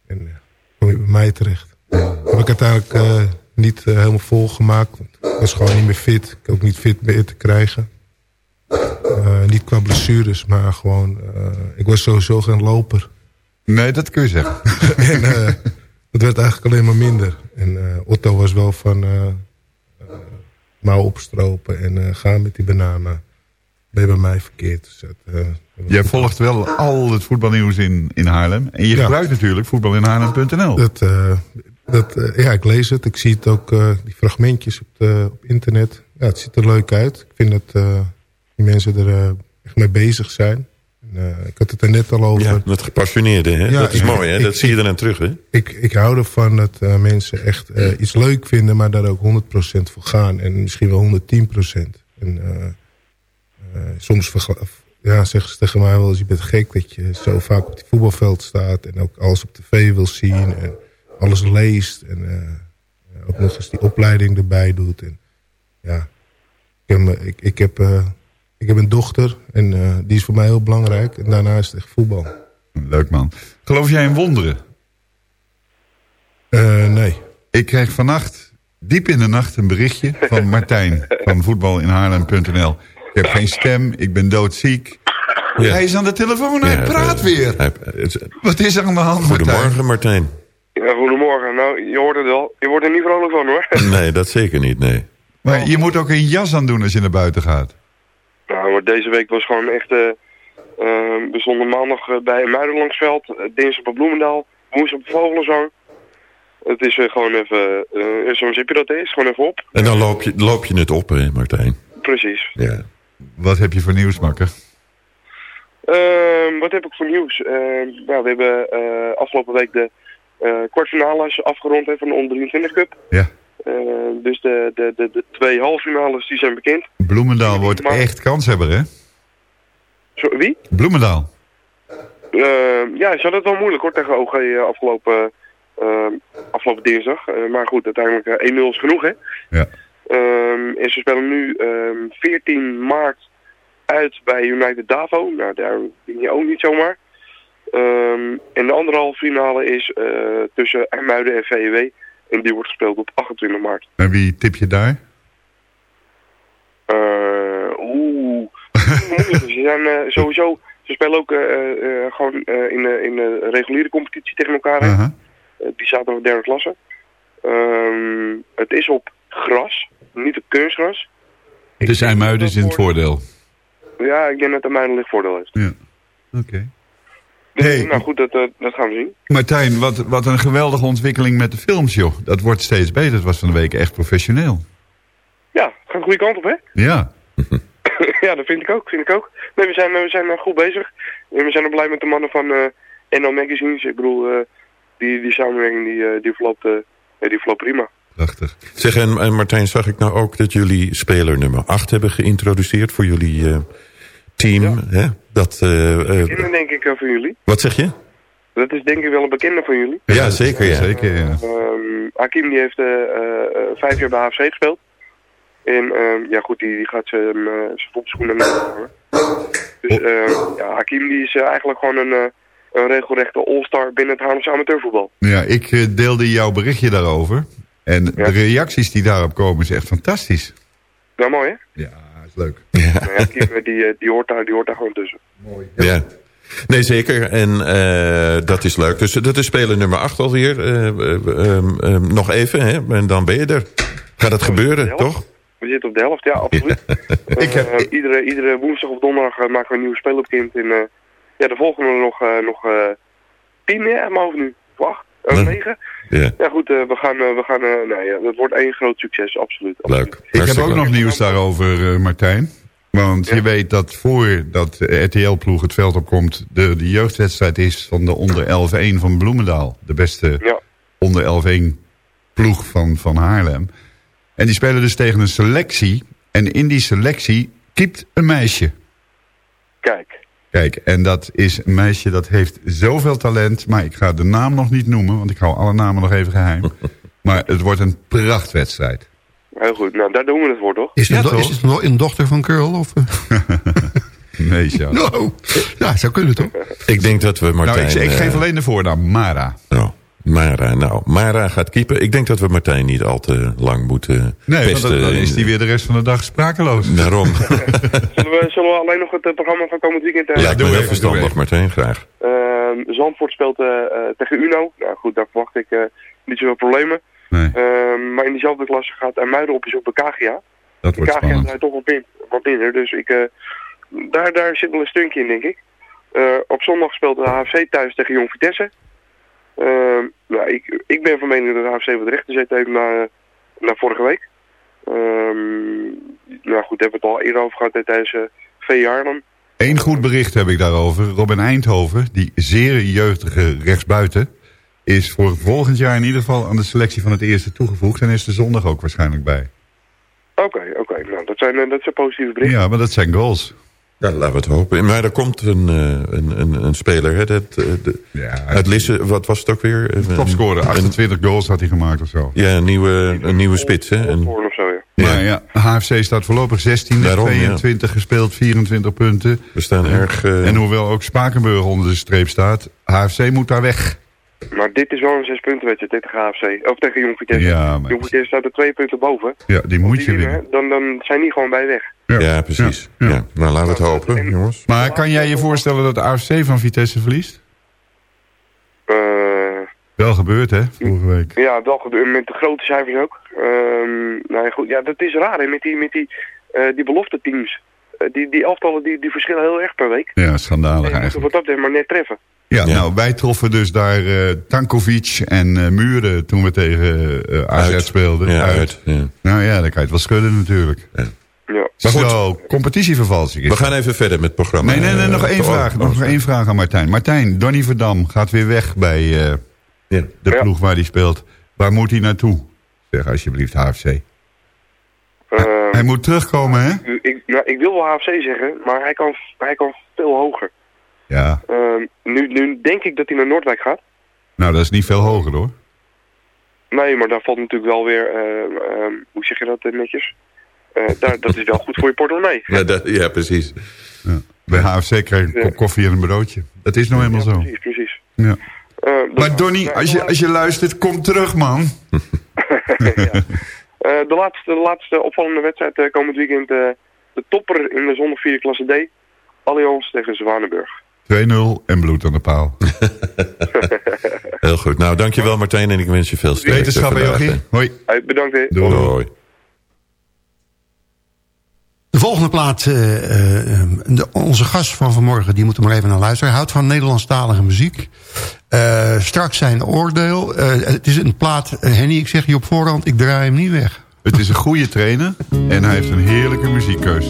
En kwam je bij mij terecht. Heb ik uiteindelijk niet helemaal volgemaakt. Ik was gewoon niet meer fit. Ik ook niet fit meer te krijgen. Uh, niet qua blessures, maar gewoon... Uh, ik was sowieso geen loper. Nee, dat kun je zeggen. en uh, het werd eigenlijk alleen maar minder. En Otto was wel van... mouw opstropen en gaan met die bananen. Ben je bij mij verkeerd. Dus dat, Jij volgt wel al het voetbalnieuws in, in Haarlem. En je ja. gebruikt natuurlijk voetbalinhaarlem.nl. Dat, dat, ja, ik lees het. Ik zie het ook, die fragmentjes op, de, op internet. Ja, het ziet er leuk uit. Ik vind het die mensen er uh, echt mee bezig zijn. En, uh, ik had het er net al over. Ja, gepassioneerde, hè? Ja, dat is ik, mooi, hè? Ik, dat zie je er aan terug, hè? Ik, ik hou ervan dat uh, mensen echt iets leuk vinden... maar daar ook 100% voor gaan. En misschien wel 110%. En soms ja, zeggen ze tegen mij wel eens... je bent gek dat je zo vaak op het voetbalveld staat... en ook alles op tv wil zien en alles leest... en ook nog eens die opleiding erbij doet. En, ja, ik heb, ik, ik heb ik heb een dochter en uh, die is voor mij heel belangrijk. En daarna is het echt voetbal. Leuk man. Geloof jij in wonderen? Uh, nee. Ik kreeg vannacht, diep in de nacht, een berichtje van Martijn van voetbalinhaarlem.nl. Ik heb geen stem, ik ben doodziek. Ja. Hij is aan de telefoon, hij ja, praat weer. Hij, het, Wat is er aan de hand, Goedemorgen, Martijn. Ja, goedemorgen. Nou, je hoort het wel. Je wordt er niet vrolijk van, hoor. Nee, dat zeker niet, nee. Maar je moet ook een jas aan doen als je naar buiten gaat. Maar deze week was gewoon echt... Uh, uh, we stonden maandag bij Muiderlangsveld, uh, dinsdag op Bloemendaal, woensdag op Vogelenzang. Het is gewoon even, zo'n zipje dat is, gewoon even op. En dan loop je, loop je het op, hè, Martijn? Precies. Ja. Wat heb je voor nieuws, Makker? Ehm, wat heb ik voor nieuws? Ehm, nou, we hebben afgelopen week de kwartfinales afgerond hè, van de onder 23 Cup. Ja. Uh, dus de, de, de, de twee halffinales die zijn bekend. Bloemendaal wordt maar... echt kanshebber, hè? Zo, wie? Bloemendaal. Uh, ja, ze hadden het wel moeilijk hoor tegen OG afgelopen, uh, afgelopen dinsdag. maar goed, uiteindelijk 1-0 is genoeg, hè? Ja. Ehm, en ze spelen nu 14 maart uit bij United Davo. Nou, daar ben je ook niet zomaar. en de andere halve finale is tussen IJmuiden en VW. En die wordt gespeeld op 28 maart. En wie tip je daar? Uh, Oeh. ze zijn uh, sowieso... Ze spelen ook uh, gewoon in, in de reguliere competitie tegen elkaar. -huh. die zaten in de derde klasse. Um, het is op gras, niet op kunstgras. Dus IJmuiden is in het voordeel? Ja, ik denk dat IJmuiden ligt voordeel heeft. Ja, oké. Okay. Hey, nou goed, dat, dat gaan we zien. Martijn, wat, wat een geweldige ontwikkeling met de films, joh. Dat wordt steeds beter. Het was van de week echt professioneel. Ja, gaat een goede kant op, hè? Ja. ja, dat vind ik ook, vind ik ook. Nee, we zijn, we zijn goed bezig. En we zijn ook blij met de mannen van uh, NL Magazines. Ik bedoel, uh, die, die samenwerking die, uh, die, verloopt, die verloopt prima. Prachtig. Zeg, en, en Martijn, zag ik nou ook dat jullie speler nummer 8 hebben geïntroduceerd voor jullie eh, team? Hè? Dat, eh, eh, Bekende denk ik eh, van jullie. wat zeg je? Dat is denk ik wel een bekende van jullie. Ja, zeker. Ja. Zeker, ja. Ehm, Hakim die heeft eh, eh, eh, vijf jaar bij AFC gespeeld. En ehm, ja goed, die, die gaat zijn uh, zijn hangen. Dus ehm, ja, Hakim die is eh, eigenlijk gewoon een, eh, een regelrechte all-star binnen het Haarlemse amateurvoetbal. Ja, ik eh, deelde jouw berichtje daarover. En de reacties die daarop komen is echt fantastisch. Nou mooi hè? Ja, leuk. Ja, eh, die, die, hoort daar, die hoort daar gewoon tussen. Ja. Nee, zeker. En eh, dat is leuk. Dus dat is speler nummer 8 alweer. Eh, eh, ehm, ehm, nog even, hè? En dan ben je er. Gaat het gebeuren, toch? We zitten op de helft, ja, absoluut. Eh, iedere, iedere woensdag of donderdag maken we een nieuwe speler bekend. En eh, ja, de volgende nog, nog eh, tien, ja, hoofd nu. Wacht, uh, negen. Ja. Ja goed, eh, we gaan, eh, we gaan eh, nee, ja, het wordt één groot succes, absoluut. Leuk. Ik heb ook nog nieuws daarover, eh, Martijn. Want je weet dat voordat de RTL-ploeg het veld opkomt... De, de jeugdwedstrijd is van de onder 11-1 van Bloemendaal. De beste onder 11-1 ploeg van, van Haarlem. En die spelen dus tegen een selectie. En in die selectie kiept een meisje. Kijk. En dat is een meisje dat heeft zoveel talent... maar ik ga de naam nog niet noemen... want ik hou alle namen nog even geheim. maar het wordt een prachtwedstrijd. Heel goed, nou daar doen we het voor toch? Is is het nog een dochter van Curl? Of, eh? Nee, ja. nou, ja, zou kunnen toch? Ik denk dat we Martijn... Nou, ik, ik eh, geef alleen de voornaam, Mara. Nou, Mara, nou, Mara gaat keeper. Ik denk dat we Martijn niet al te lang moeten Nee, pesten. dan, dan is die weer de rest van de dag sprakeloos. Daarom. Zullen we, zullen we alleen nog het eh, programma van komend weekend... eh, Lijkt me heel verstandig, Martijn, graag. Ehm, Zandvoort speelt eh, tegen Uno. Nou goed, daar verwacht ik niet zoveel problemen. Ehm, maar in diezelfde klasse gaat Muiden op bezoek bij Kagia. Dat wordt Kagia spannend. draait toch wat, min, wat minder. Dus ik, eh, daar, daar zit wel een stuntje in, denk ik. Eh, op zondag speelt de HFC thuis tegen Jong Vitesse. Nou, ik, ik ben van mening dat de HFC wat recht gezet heeft na, na vorige week. Ehm, nou goed, daar hebben we het al eerder over gehad tijdens uh, V. Eén goed bericht heb ik daarover. Robin Eindhoven, die zeer jeugdige rechtsbuiten... is voor volgend jaar in ieder geval aan de selectie van het eerste toegevoegd... en is de zondag ook waarschijnlijk bij. Oké, oké. Nou, dat zijn, eh, dat zijn positieve berichten. Ja, maar dat zijn goals. Ja, laten we het hopen. Maar er komt een, eh, een, een, een speler, hè, dat, eh, de, uit Lisse, wat was het ook weer? Een- Topscorer, een- 28 goals had hij gemaakt of zo. Ja, een nieuwe, een nieuwe spits, hè? Een, of zo, ja. Maar ja, HFC staat voorlopig 16, Daarom, ja. 22 gespeeld, 24 punten. We staan erg... eh, En hoewel ook Spakenburg onder de streep staat, HFC moet daar weg. Maar dit is wel een zes punten wedstrijd tegen HFC. Of tegen Jong Vitesse. Ja, maar- Jong Vitesse staat er twee punten boven. Ja, die moet die je winnen, winnen. Dan, dan zijn die gewoon bij weg. Ja. precies. Ja. Nou, laten we het hopen, jongens. Maar kan jij je voorstellen dat de AFC van Vitesse verliest? Eh, Wel gebeurd, hè, vorige week. ja, wel gebeurd met de grote cijfers ook. Ehm nou ja, goed, ja, dat is raar hè, met die, met die, eh die belofte teams. Eh, die, die elftallen die, die verschillen heel erg per week. Ja, schandalig En eigenlijk. wat dat betreft maar net treffen. Ja, nou, wij troffen dus daar Tankovic en eh, Muren toen we tegen eh AZ Uit. speelden. Ja, uit, ja. Nou ja, dan kan je het wel schudden natuurlijk. Ja. Maar goed. Zo, competitievervalsing is We gaan even verder met het programma. Nee, nee, nee, nog Eh, één oh, vraag. oh, Nog één vraag aan Martijn. Martijn, Donny Verdam gaat weer weg bij eh, de Ja. ploeg waar hij speelt. Waar moet hij naartoe? Zeg alsjeblieft HFC. Ehm, Hij moet terugkomen, hè? ik, nou, ik wil wel HFC zeggen, maar hij kan, hij kan veel hoger. Ja, Ehm, nu, nu denk ik dat hij naar Noordwijk gaat. nou dat is niet veel hoger hoor. Nee, maar daar valt natuurlijk wel weer, ehm, ehm, hoe zeg je dat eh, netjes? Eh, daar, dat is wel goed voor je portemonnee. Ja, dat, ja precies. Bij HFC krijg je een kop koffie en een broodje. Dat is nou helemaal zo. Precies, precies. Ja. Eh, Maar Donny, als je, als je luistert, kom terug man. Eh, de, laatste, de laatste opvallende wedstrijd eh, komend weekend. eh, de topper in de zondag vierde klasse D. Allianz tegen Zwanenburg. 2-0 en bloed aan de paal. Heel goed. Nou, dankjewel Martijn en ik wens je veel sterkte Wetenschap, Jochie. Hoi. Bedankt. hè. Doei. De volgende plaat, eh, eh, onze gast van vanmorgen, die moet er maar even naar luisteren. Hij houdt van Nederlandstalige muziek. Eh, straks zijn oordeel. Het is een plaat, Henny, ik zeg je op voorhand, ik draai hem niet weg. Het is een goede trainer en hij heeft een heerlijke muziekkeus.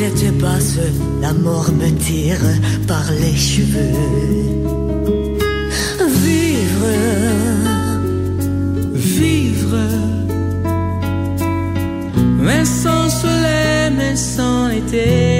Tête basse, la mort me tire par les cheveux. Vivre, vivre, mais sans soleil, mais sans été.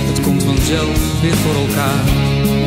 Komt vanzelf weer voor elkaar.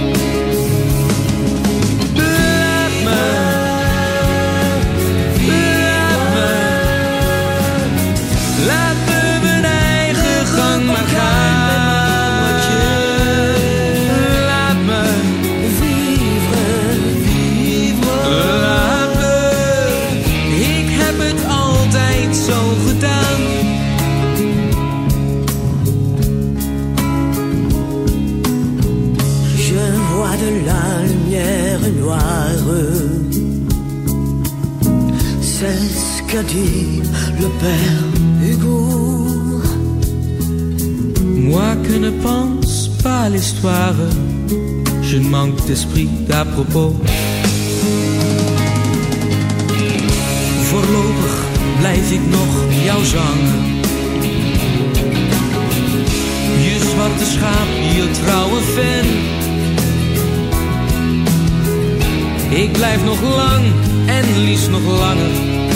Qu'a dit le père Hugo. Moi que ne pense pas l'histoire, je manque d'esprit d'à propos. Voorlopig blijf ik nog jou zangen. Je zwarte schaap, je trouwe fan. Ik blijf nog lang en liefst nog langer,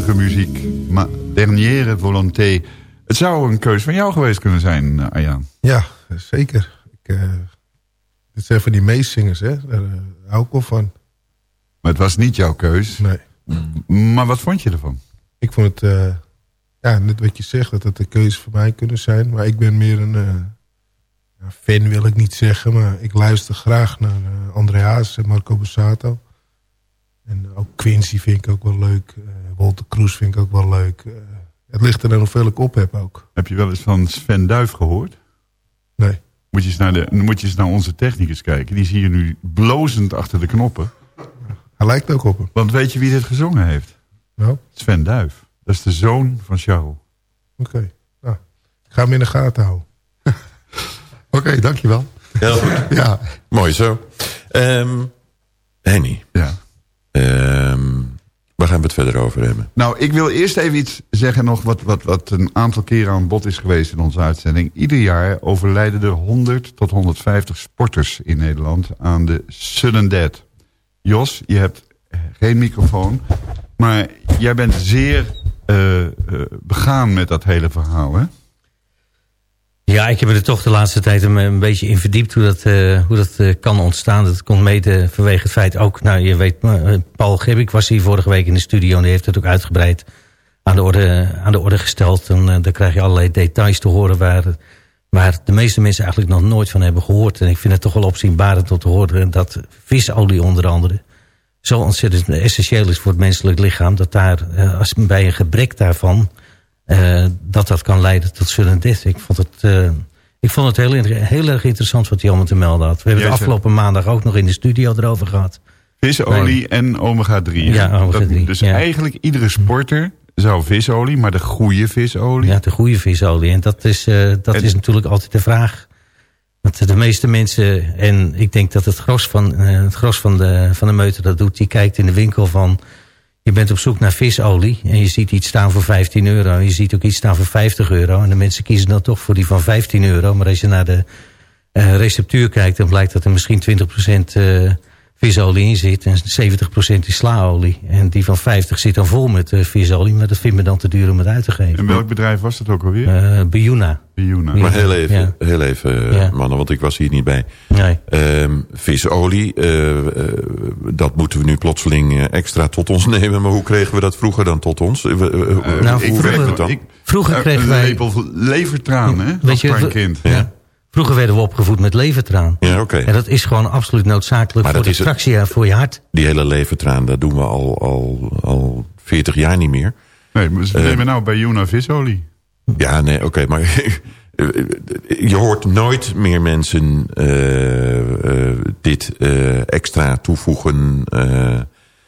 Prachtige muziek. Maar dernière volonté. Het zou een keus van jou geweest kunnen zijn, eh, Arjan. Ja, zeker. Ik, eh, dit zijn van die meezingers, hè. Daar eh, hou ik wel van. Maar het was niet jouw keus. Nee. Maar wat vond je ervan? Ik vond het, ja, net wat je zegt, dat het een keuze voor mij kunnen zijn. Maar ik ben meer een fan, wil ik niet zeggen. Maar ik luister graag naar uh, André Haas en Marco Bassato. En ook Quincy vind ik ook wel leuk. Eh Walter Kroes vind ik ook wel leuk. Eh, het ligt er dan hoeveel ik op heb ook. Heb je wel eens van Sven Duif gehoord? Nee. Moet je eens naar, de, moet je eens naar onze technicus kijken. Die zie je nu blozend achter de knoppen. Hij lijkt ook op hem. Want weet je wie dit gezongen heeft? Nou? Sven Duif. Dat is de zoon van Charles. Oké. Nou, ik ga hem in de gaten houden. Oké, dankjewel. Heel goed. Ja. Mooi zo. Ehm Henny. Ja. Ehm, we gaan we het verder over hebben. Nou, ik wil eerst even iets zeggen nog wat, wat, wat een aantal keren aan bod is geweest in onze uitzending. Ieder jaar overlijden er 100 tot 150 sporters in Nederland aan de sudden death. Jos, je hebt geen microfoon, maar jij bent zeer uh, uh, begaan met dat hele verhaal, hè? Ja, ik heb er toch de laatste tijd een, beetje in verdiept hoe dat, uh, hoe dat uh, kan ontstaan. Dat komt mede vanwege het feit ook, nou je weet, uh, Paul Gebbik was hier vorige week in de studio en die heeft het ook uitgebreid aan de orde, aan de orde gesteld. En dan krijg je allerlei details te horen waar, waar de meeste mensen eigenlijk nog nooit van hebben gehoord. En ik vind het toch wel opzienbarend tot te horen dat visolie onder andere zo ontzettend essentieel is voor het menselijk lichaam. Dat daar, als bij een gebrek daarvan uh, dat dat kan leiden tot sudden death. Ik vond het, uh, ik vond het heel, heel erg interessant wat hij allemaal te melden had. We hebben het afgelopen maandag ook nog in de studio erover gehad. Visolie nee. en omega-3. Ja, omega-3. Dus ja. eigenlijk iedere sporter zou visolie, maar de goede visolie. Ja, de goede visolie. En dat is, uh, dat en, is natuurlijk altijd de vraag. Want de meeste mensen, en ik denk dat het gros van, het gros van, de, van de meute dat doet... die kijkt in de winkel van je bent op zoek naar visolie en je ziet iets staan voor 15 euro. Je ziet ook iets staan voor 50 euro. En de mensen kiezen dan toch voor die van 15 euro. Maar als je naar de uh, receptuur kijkt, dan blijkt dat er misschien 20% uh, visolie in zit. En 70% is slaolie. En die van 50 zit dan vol met uh, visolie. Maar dat vindt me dan te duur om het uit te geven. En welk bedrijf was dat ook alweer? Uh, Biuna. Biuna. Maar heel even, ja. heel even ja. mannen, want ik was hier niet bij. Nee. Um, visolie, uh, uh, dat moeten we nu plotseling extra tot ons nemen. Maar hoe kregen we dat vroeger dan tot ons? nou, hoe vroeger, het dan? Ik, vroeger kregen een wij... lepel levertraan, hè? Weet je, een kind. Ja. Vroeger werden we opgevoed met levertraan. Ja, oké. Okay. En dat is gewoon absoluut noodzakelijk maar voor de tractie en voor je hart. Die hele levertraan, dat doen we al, al, al 40 jaar niet meer. Nee, maar ze nemen nou bij Juna visolie. Ja, nee, oké, okay, maar je hoort nooit meer mensen uh, uh, dit uh, extra toevoegen.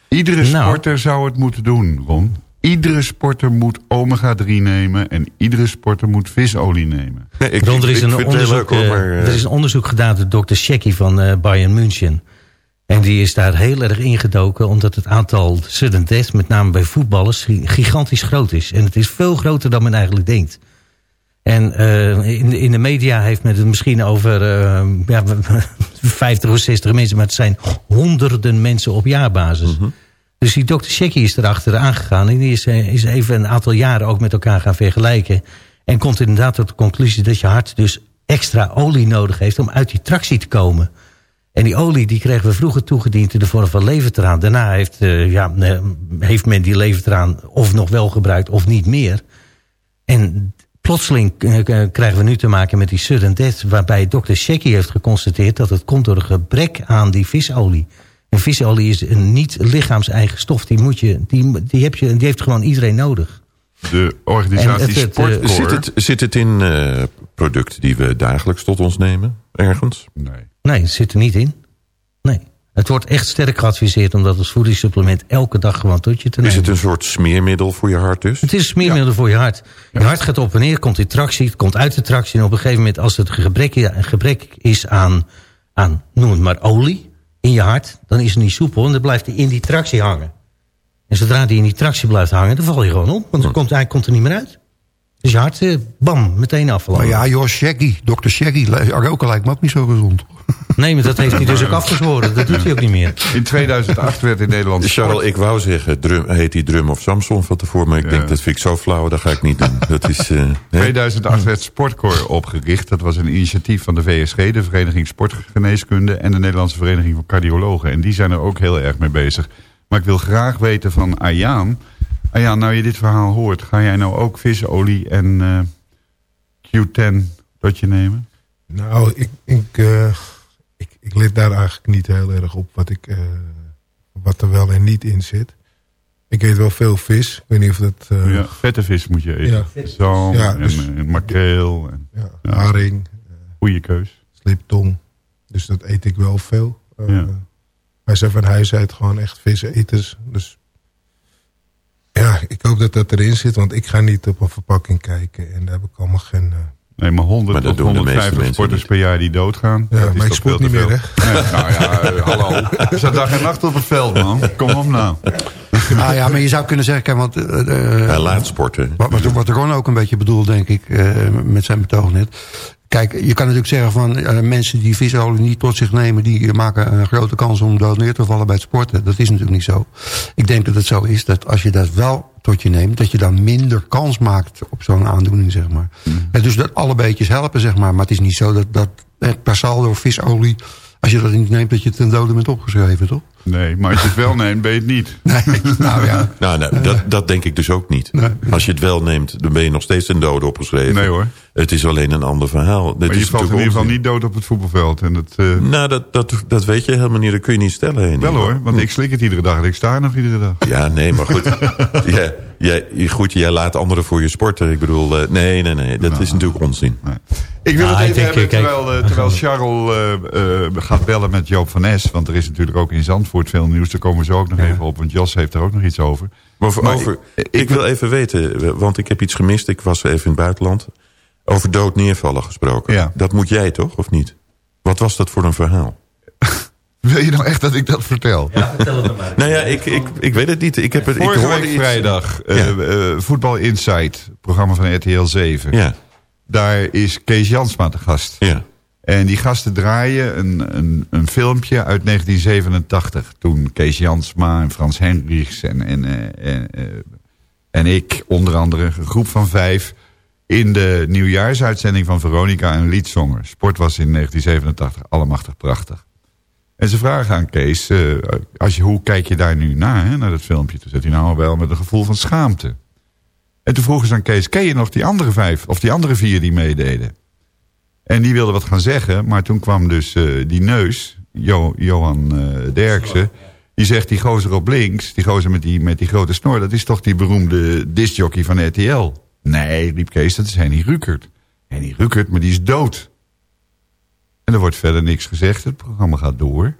Iedere sporter nou. zou het moeten doen, Ron. Iedere sporter moet omega-3 nemen en iedere sporter moet visolie nemen. Nee, ik, Ron, er, is ik, een onderzoek, leuk, hoor, maar, er is een onderzoek gedaan door dokter Shecky van Bayern München. En die is daar heel erg ingedoken omdat het aantal sudden deaths, met name bij voetballers, gigantisch groot is. En het is veel groter dan men eigenlijk denkt. En uh, in, in de media heeft men het misschien over uh, ja, 50 of 60 mensen, maar het zijn honderden mensen op jaarbasis. Mm -hmm. Dus die dokter Shecky is erachter aangegaan en die is, is even een aantal jaren ook met elkaar gaan vergelijken. En komt inderdaad tot de conclusie dat je hart dus extra olie nodig heeft om uit die tractie te komen. En die olie die kregen we vroeger toegediend in de vorm van levertraan. Daarna heeft, uh, ja, heeft men die levertraan of nog wel gebruikt of niet meer. En plotseling krijgen we nu te maken met die sudden death... waarbij dokter Shecky heeft geconstateerd dat het komt door een gebrek aan die visolie. En visolie is een niet lichaams-eigen stof. Die, moet je, die, die, heb je, die heeft gewoon iedereen nodig. De organisatie Sportcore... Zit het, zit het in uh, producten die we dagelijks tot ons nemen? Ergens? Nee. Nee, het zit er niet in. Nee. Het wordt echt sterk geadviseerd om dat als voedingssupplement elke dag gewoon tot je te nemen. Is het een soort smeermiddel voor je hart dus? Het is een smeermiddel ja. voor je hart. Je hart gaat op en neer, komt in tractie, het komt uit de tractie. En op een gegeven moment als het een gebrek, een gebrek is aan, aan, noem het maar olie, in je hart, dan is het niet soepel en dan blijft hij in die tractie hangen. En zodra die in die tractie blijft hangen, dan val je gewoon op. Want dan komt, hij komt er niet meer uit. Dus je hart, eh, bam, meteen afvallen. Maar ja, joh, Shaggy, dokter Shaggy, roken lijkt me ook niet zo gezond. Nee, maar dat heeft hij dus ook afgezworen. Dat doet hij ook niet meer. In 2008 werd in Nederland... Charles, ik wou zeggen, drum, heet die Drum of Samson van tevoren... maar ik ja. denk, dat vind ik zo flauw, dat ga ik niet doen. Dat is, uh, 2008 werd Sportcore opgericht. Dat was een initiatief van de VSG, de Vereniging Sportgeneeskunde... en de Nederlandse Vereniging van Cardiologen. En die zijn er ook heel erg mee bezig. Maar ik wil graag weten van Ayaan... Ayaan, nou je dit verhaal hoort... ga jij nou ook visolie en uh, Q10 tot je nemen? Nou, ik... ik uh... Ik, ik, let daar eigenlijk niet heel erg op wat, ik, uh, wat er wel en niet in zit. Ik eet wel veel vis. Ik weet niet of dat... Uh, ja, vette vis moet je eten. Ja. Zalm ja, dus, en, en, makreel. En, ja, haring. Goeie keus. Sliptong. Dus dat eet ik wel veel. Uh, ja. Hij zei van huis uit gewoon echt viseters. Dus ja, ik hoop dat dat erin zit. Want ik ga niet op een verpakking kijken. En daar heb ik allemaal geen... Nee, maar 100 maar tot 150 sporters per jaar die doodgaan. Ja, dat maar ik spoed niet meer, hè? Nee, nou ja, hallo. Er staat dag en nacht op het veld, man. Kom op nou. Ah ja, maar je zou kunnen zeggen... Want, uh, Hij laat sporten. Wat, wat, wat Ron ook een beetje bedoelt, denk ik, uh, met zijn betoog net. Kijk, je kan natuurlijk zeggen van uh, mensen die visolie niet tot zich nemen... die maken een grote kans om dood neer te vallen bij het sporten. Dat is natuurlijk niet zo. Ik denk dat het zo is dat als je dat wel tot je neemt... dat je dan minder kans maakt op zo'n aandoening, zeg maar. Mm. Ja, dus dat alle beetjes helpen, zeg maar. Maar het is niet zo dat, dat per saldo visolie... als je dat niet neemt, dat je ten dode bent opgeschreven, toch? Nee, maar als je het wel neemt, ben je het niet. Nee, nou ja. nou, nou, dat, dat denk ik dus ook niet. Nee. Als je het wel neemt, dan ben je nog steeds een dode opgeschreven. Nee hoor. Het is alleen een ander verhaal. Maar Dit je is valt in ieder geval niet dood op het voetbalveld. En dat, uh... Nou, dat, dat, dat weet je helemaal niet. Dat kun je niet stellen. Wel hoor, want ik slik het iedere dag. En ik sta er nog iedere dag. Ja, nee, maar goed. ja, jij, goed, jij laat anderen voor je sporten. Ik bedoel, uh, nee, nee, nee. Dat nou, is natuurlijk onzin. Nee. Ik wil Ah, het even hebben kijk- terwijl, uh, terwijl Charles uh, uh, gaat bellen met Joop van Nes. Want er is natuurlijk ook in Zandvoort veel nieuws. Daar komen we zo ook nog even op. Want Jos heeft er ook nog iets over. Maar over, Maar over, ik- ik, ik- wil even weten, want ik heb iets gemist. Ik was even in het buitenland. Over dood neervallen gesproken. Ja. Dat moet jij toch, of niet? Wat was dat voor een verhaal? Wil je nou echt dat ik dat vertel? Ja, vertel het maar. Nou ja, ik, ik, ik weet het niet. Ik heb het, ik Vorige hoorde week iets- vrijdag, eh, eh, Voetbal Insight, programma van RTL 7. Ja, Daar is Kees Jansma te gast. ja. En die gasten draaien een, een, een filmpje uit 1987. Toen Kees Jansma en Frans Hendricks en, en, eh, en, eh, en ik, onder andere, een groep van vijf... in de nieuwjaarsuitzending van Veronica een lied zongen. Sport was in 1987 allemachtig prachtig. En ze vragen aan Kees, eh, als je, hoe kijk je daar nu naar, hè, naar dat filmpje? Toen zit hij nou wel met een gevoel van schaamte. En toen vroegen ze aan Kees, ken je nog die andere vijf, of die andere vier die meededen? En die wilde wat gaan zeggen, maar toen kwam dus eh, die neus, Jo- Johan eh, Derksen... die zegt, die gozer op links, die gozer met die, met die grote snor... dat is toch die beroemde discjockey van RTL? Nee, riep Kees, dat is Henny Rukert. Henny Rukert, maar die is dood. En er wordt verder niks gezegd, het programma gaat door.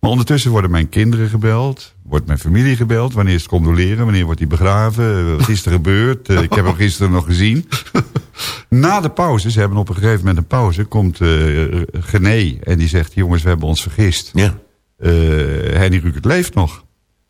Maar ondertussen worden mijn kinderen gebeld, wordt mijn familie gebeld... wanneer is het condoleren, wanneer wordt hij begraven... wat is er gebeurd, Eh, ik heb hem gisteren nog gezien... Na de pauze, ze hebben op een gegeven moment een pauze... komt uh, Gené en die zegt... jongens, we hebben ons vergist. ja. Uh, Henny Rukert leeft nog.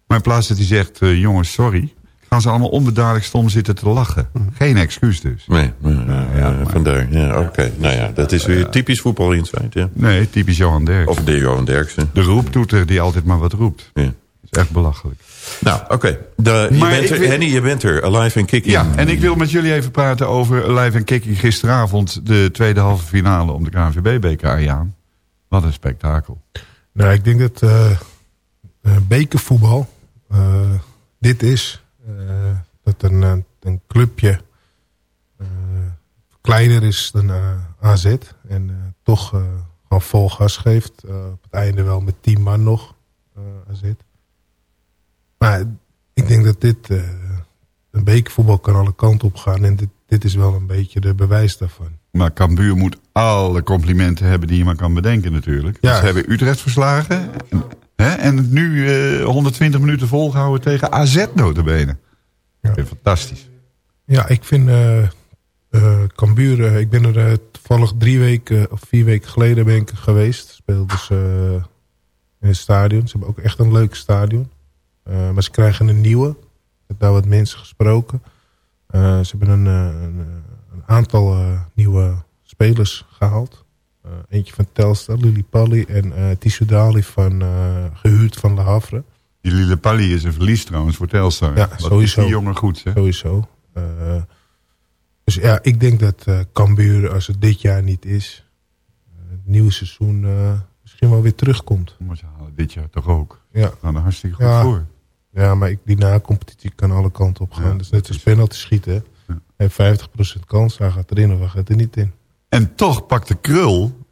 Maar in plaats dat hij zegt... Uh, jongens, sorry... gaan ze allemaal onbedaarlijk stom zitten te lachen. Geen excuus dus. Nee, nee, nee, ja, eh, maar- vandaar. Ja, oké. Nou ja, dat is weer typisch voetbal insight, ja. Nee, typisch Johan Derks. Of de Johan Derksen. De roeptoeter die altijd maar wat roept. Ja. Dat is echt belachelijk. Nou, oké. De- Je Maar bent ik wil- Henny, je bent er. Alive and kicking. Ja, en ik wil met jullie even praten over Live en Kicking gisteravond. De tweede halve finale om de KNVB-beker Jaan. Wat een spektakel. Nou, ik denk dat eh, eh, bekervoetbal eh, dit is. eh, dat een, een clubje eh, kleiner is dan eh, AZ. En eh, toch eh, gewoon vol gas geeft. Eh, op het einde wel met 10 man nog eh, AZ. Maar ik denk dat dit... eh, een bekervoetbal kan alle kanten op gaan. En dit, dit is wel een beetje de bewijs daarvan. Maar Cambuur moet alle complimenten hebben die je maar kan bedenken natuurlijk. Ja. Ze hebben Utrecht verslagen. Hè, en nu eh, 120 minuten volgehouden tegen AZ notabene. Ja. Fantastisch. Ja, ik vind eh eh, Cambuur, eh, ik ben er eh, toevallig drie weken of vier weken geleden ben ik geweest. Speelden ze eh, in het stadion. Ze hebben ook echt een leuk stadion. Eh, maar ze krijgen een nieuwe. Ik heb daar wat mensen gesproken. Eh, ze hebben een, eh, een, een aantal nieuwe spelers gehaald. Eh, eentje van Telstar, Lili Palli en eh Tissoudali van eh, gehuurd van Le Havre. Die Lille Palli is een verlies trouwens voor Telstar. Ja, Wat sowieso. is die jongen goed, hè? Sowieso. Dus ja, ik denk dat Cambuur, als het dit jaar niet is... het nieuwe seizoen misschien wel weer terugkomt. Maar ze halen dit jaar toch ook. Ja. Gaan er hartstikke goed Ja. voor. Ja, maar ik, die na-competitie kan alle kanten op gaan. Ja, is net als penalty schieten. Ja. Hij heeft 50% kans, hij gaat erin of hij gaat er niet in. En toch pakt de krul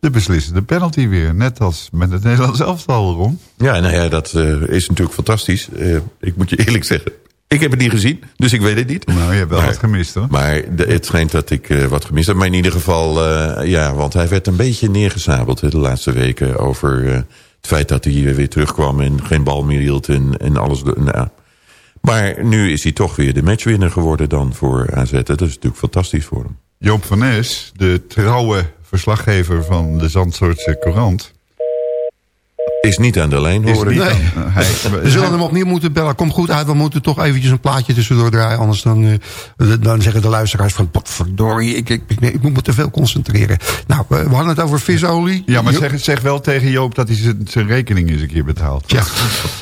de beslissende penalty weer. Net als met het Nederlands elftal erom. Ja, nou ja, dat eh, is natuurlijk fantastisch. Eh, ik moet je eerlijk zeggen, ik heb het niet gezien, dus ik weet het niet. Nou, je hebt wel Maar- wat gemist hoor. Maar de- het schijnt dat ik eh, wat gemist heb. Maar in ieder geval, eh, ja, want hij werd een beetje neergezabeld hè, de laatste weken... over eh, het feit dat hij weer terugkwam en geen bal meer hield en, en alles. Nou. Maar nu is hij toch weer de matchwinner geworden dan voor AZ. Dat is natuurlijk fantastisch voor hem. Joop van Nes, de trouwe verslaggever van de Zandsoortse Courant... is niet aan de lijn, hoor ik. Nee. hij- We zullen hem opnieuw moeten bellen. Komt goed uit, we moeten toch eventjes een plaatje tussendoor draaien. Anders dan, eh, dan zeggen de luisteraars van... Potverdorie, ik, ik, ik, ik moet me te veel concentreren. Nou, we, we hadden het over visolie. Ja, maar zeg, zeg wel tegen Joop dat hij zijn- rekening eens een keer betaalt. Ja.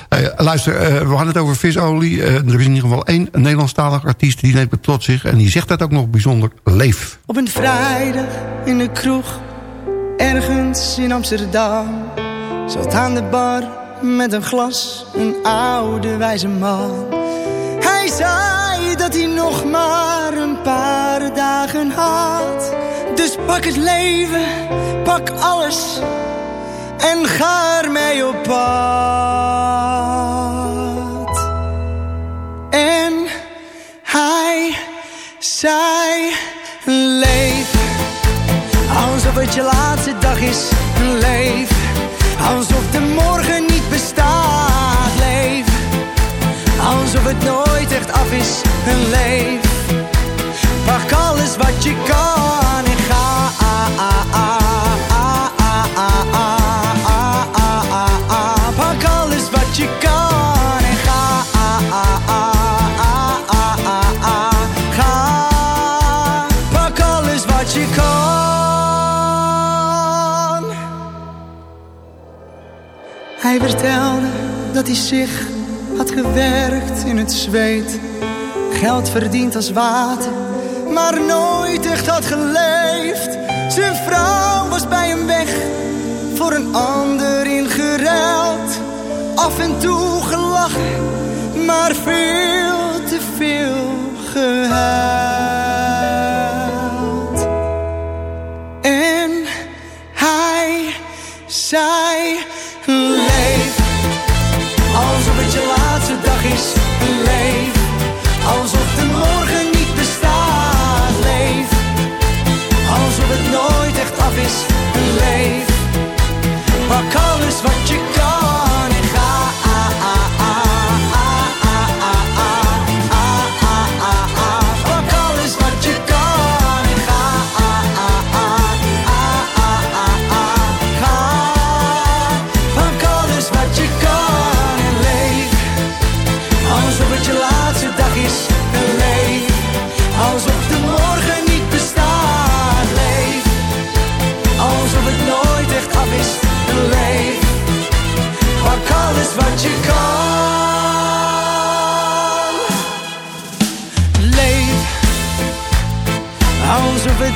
Eh, luister, eh, we hadden het over visolie. Eh, er is in ieder geval één Nederlandstalig artiest... die neemt het tot zich en die zegt dat ook nog bijzonder. Leef. Op een vrijdag in de kroeg, ergens in Amsterdam. Zat aan de bar met een glas, een oude wijze man. Hij zei dat hij nog maar een paar dagen had. Dus pak het leven, pak alles en ga ermee op pad. Geld verdiend als water, maar nooit echt had geleefd. Zijn vrouw was bij hem weg, voor een ander ingeruild. Af en toe gelachen, maar veel te veel gehuild.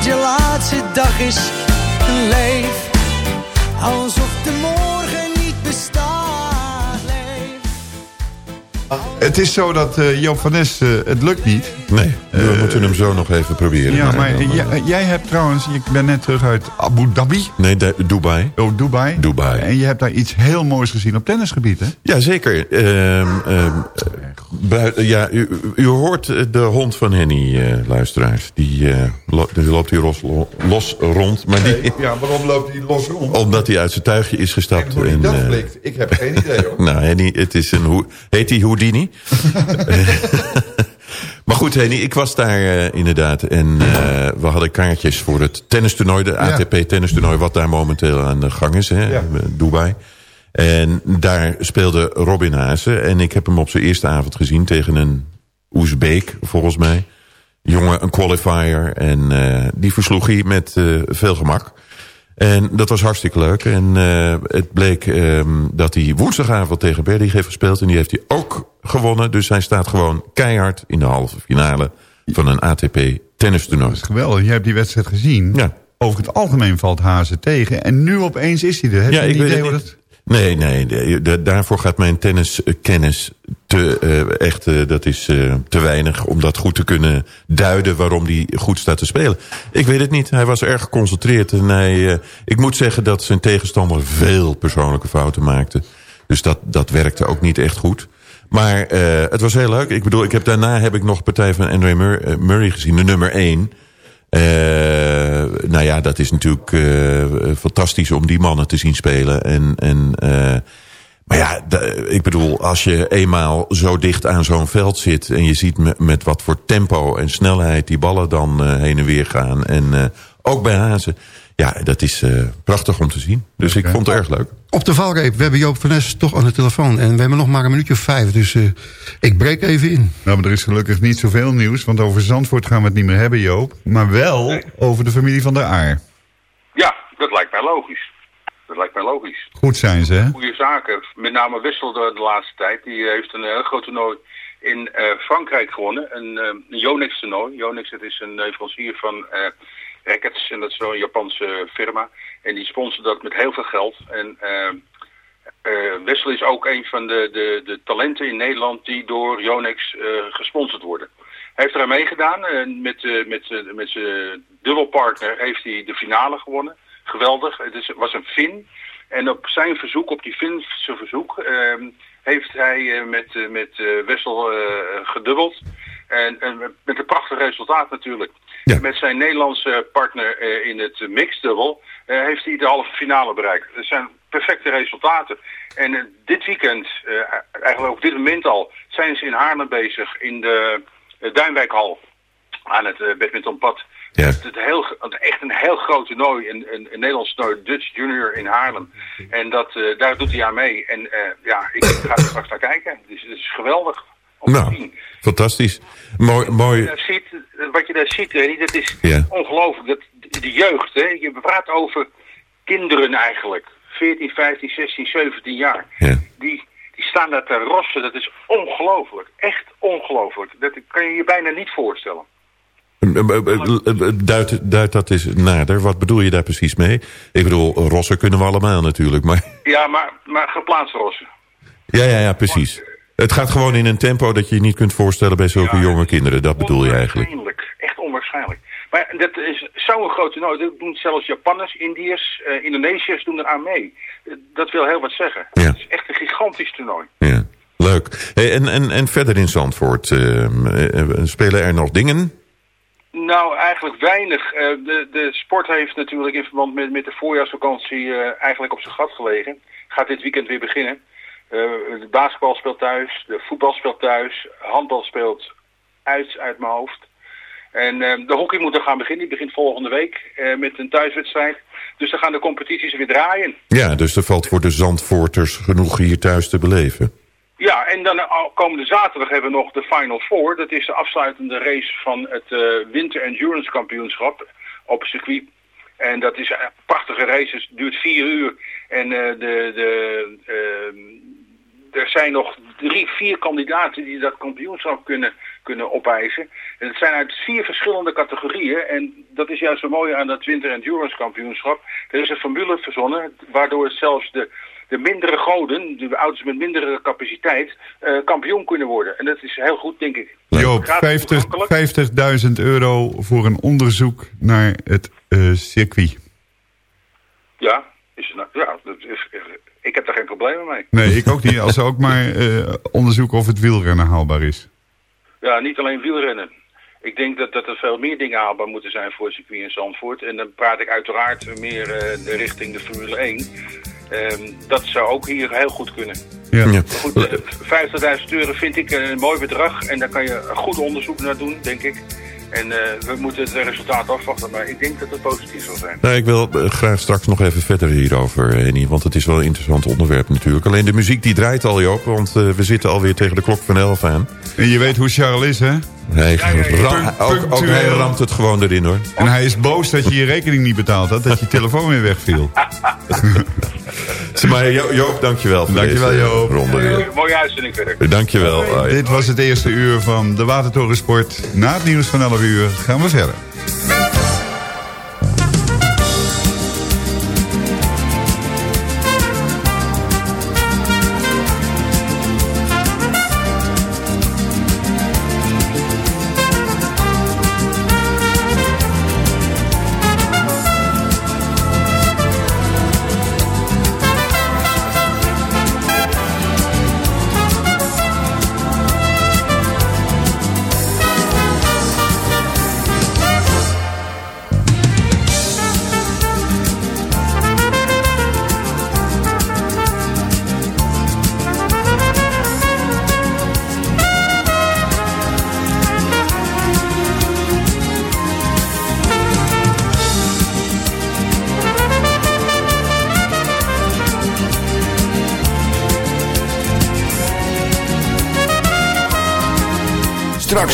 Je laatste dag is leef. Alsof Het is zo dat eh, Joop van Nes, eh, het lukt niet. Nee, we moeten hem zo nog even proberen. Ja, maar dan, eh, jij, hebt trouwens, ik ben net terug uit Abu Dhabi. Nee, de- Dubai. Oh, Dubai. Dubai. En je hebt daar iets heel moois gezien op tennisgebied, hè? Ja, zeker. Ehm, ehm, buiten- ja, u, u hoort eh, de hond van Henny, eh, luisteraars. Die, eh, lo- die loopt hier los, los rond. Maar die, Ja, waarom loopt hij los rond? omdat hij uit zijn tuigje is gestapt. die dat eh, flikt, ik heb geen idee, hoor. nou, Henny, het is een... Hoe, heet hij Houdini? maar goed, Henny, ik was daar eh, inderdaad. En eh, we hadden kaartjes voor het tennistoernooi. De ATP-tennistoernooi, wat daar momenteel aan de gang is. Hè, Ja. Dubai. En daar speelde Robin Haase. En ik heb hem op zijn eerste avond gezien tegen een Oezbeek, volgens mij. Jongen, een qualifier. En eh, die versloeg hij met eh, veel gemak. En dat was hartstikke leuk. En eh, het bleek ehm, dat hij woensdagavond tegen Berdy heeft gespeeld. En die heeft hij ook gewonnen. Dus hij staat gewoon keihard in de halve finale van een ATP tennistoernooi. Geweldig, je hebt die wedstrijd gezien. Ja. Over het algemeen valt Hazen tegen. En nu opeens is hij er. Heb Ja, je ik een weet het. Nee, nee, nee, da- daarvoor gaat mijn tenniskennis te, eh, echt, eh, dat is eh, te weinig om dat goed te kunnen duiden waarom hij goed staat te spelen. Ik weet het niet. Hij was erg geconcentreerd en hij, eh, ik moet zeggen dat zijn tegenstander veel persoonlijke fouten maakte. Dus dat, dat werkte ook niet echt goed. Maar eh, het was heel leuk. Ik bedoel, ik heb, daarna heb ik nog partij van Andre Mur- eh, Murray gezien, de nummer 1. Nou ja, dat is natuurlijk eh, fantastisch om die mannen te zien spelen. En, en, eh, maar ja, ik bedoel, als je eenmaal zo dicht aan zo'n veld zit... en je ziet me- met wat voor tempo en snelheid die ballen dan eh, heen en weer gaan... en eh, ook bij Hazen. Ja, dat is uh, prachtig om te zien. Dus ik vond het erg leuk. Op de valreep, we hebben Joop van Nes toch aan de telefoon. En we hebben nog maar een minuutje of vijf, dus uh, ik breek even in. Nou, maar er is gelukkig niet zoveel nieuws. Want over Zandvoort gaan we het niet meer hebben, Joop. Maar wel nee. over de familie van der Aar. Ja, dat lijkt mij logisch. Dat lijkt mij logisch. Goed zijn ze, hè? Goede zaken. Met name Wissel de, de laatste tijd. Die heeft een heel groot toernooi in uh, Frankrijk gewonnen. Een, uh, een Yonex toernooi. Yonex, het is een leverancier van uh, rackets. En dat is zo'n Japanse firma. En die sponsoren dat met heel veel geld. En Wessel is ook een van de, de, de talenten in Nederland die door Yonex gesponsord worden. Hij heeft eraan meegedaan. met met, met zijn dubbelpartner heeft hij de finale gewonnen. Geweldig. Het was een Fin. En op zijn verzoek, op die Finse verzoek, uh, heeft hij met, met Wessel gedubbeld. En, en, met een prachtig resultaat natuurlijk. Ja. Met zijn Nederlandse partner in het mixdubbel heeft hij de halve finale bereikt. Dat zijn perfecte resultaten. En dit weekend, eigenlijk op dit moment al, zijn ze in Haarlem bezig in de Duinwijkhal aan het badmintonpad. Ja. Het, het heel, echt een heel groot toernooi, een, een, een Nederlands toernooi, Dutch Junior in Haarlem. En dat, daar doet hij aan mee. En ja, ik ga er straks naar kijken. Dus het is geweldig nou. Fantastisch. Mooi, mooi. Wat, je ziet, wat je daar ziet, René, dat is ja. ongelooflijk. Dat, de jeugd, hè, je praat over kinderen eigenlijk. 14, 15, 16, 17 jaar. Ja. Die, die staan daar te rossen. Dat is ongelooflijk. Echt ongelooflijk. Dat kan je je bijna niet voorstellen. Duidt, duidt dat eens nader? Wat bedoel je daar precies mee? Ik bedoel, rossen kunnen we allemaal natuurlijk, maar... Ja, maar, maar geplaatste rossen. Ja, ja, ja, precies. Het gaat gewoon in een tempo dat je je niet kunt voorstellen bij zulke ja, jonge kinderen. Dat bedoel je eigenlijk. Onwaarschijnlijk. Echt onwaarschijnlijk. Maar dat is zo'n groot toernooi. Dat doen zelfs Japanners, Indiërs, uh, Indonesiërs doen eraan mee. Dat wil heel wat zeggen. Ja. Het is echt een gigantisch toernooi. Ja, leuk. Hey, en, en, en verder in Zandvoort, uh, spelen er nog dingen? Nou, eigenlijk weinig. Uh, de, de sport heeft natuurlijk in verband met, met de voorjaarsvakantie eigenlijk op zijn gat gelegen. Gaat dit weekend weer beginnen. Uh, de basketbal speelt thuis, de voetbal speelt thuis, handbal speelt uit uit mijn hoofd. En de hockey moet er gaan beginnen. Die begint volgende week met een thuiswedstrijd. Dus dan gaan de competities weer draaien. Ja, dus er valt voor de Zandvoorters genoeg hier thuis te beleven. Ja, en dan komende zaterdag hebben we nog de Final Four. Dat is de afsluitende race van het uh, Winter Endurance Kampioenschap op circuit. En dat is een prachtige race, het duurt vier uur. En uh, de, de, uh, er zijn nog drie, vier kandidaten die dat kampioenschap kunnen, kunnen opeisen. En het zijn uit vier verschillende categorieën. En dat is juist zo mooi aan dat Winter Endurance Kampioenschap. Er is een formule verzonnen, waardoor zelfs de de mindere goden, de auto's met mindere capaciteit, uh, kampioen kunnen worden. En dat is heel goed, denk ik. Joop, 50.000 50 euro voor een onderzoek naar het uh, circuit. Ja, is, nou, ja dat is, ik heb daar geen problemen mee. Nee, ik ook niet. Als ze ook maar uh, onderzoeken of het wielrennen haalbaar is. Ja, niet alleen wielrennen. Ik denk dat, dat er veel meer dingen haalbaar moeten zijn voor het circuit in Zandvoort. En dan praat ik uiteraard meer uh, richting de Formule 1. Um, dat zou ook hier heel goed kunnen. Ja. ja. Goed, uh, 50.000 euro vind ik een mooi bedrag. En daar kan je een goed onderzoek naar doen, denk ik. En uh, we moeten het resultaat afwachten, maar ik denk dat het positief zal zijn. Nou, ik wil uh, graag straks nog even verder hierover, Henny. Want het is wel een interessant onderwerp natuurlijk. Alleen de muziek die draait al, Joop. Want uh, we zitten alweer tegen de klok van 11 aan. En je weet hoe Charles is, hè? Hij, ja, ja, ja. Ram, ook, ook hij ramt het gewoon erin, hoor. En hij is boos dat je je rekening niet betaald had. Dat je telefoon weer wegviel. maar jo Joop, dankjewel voor dankjewel, deze Joop. ronde weer. Mooie uitzending verder. Dankjewel. Hoi. Dit was het eerste uur van de Watertorensport. Na het nieuws van 11 uur gaan we verder.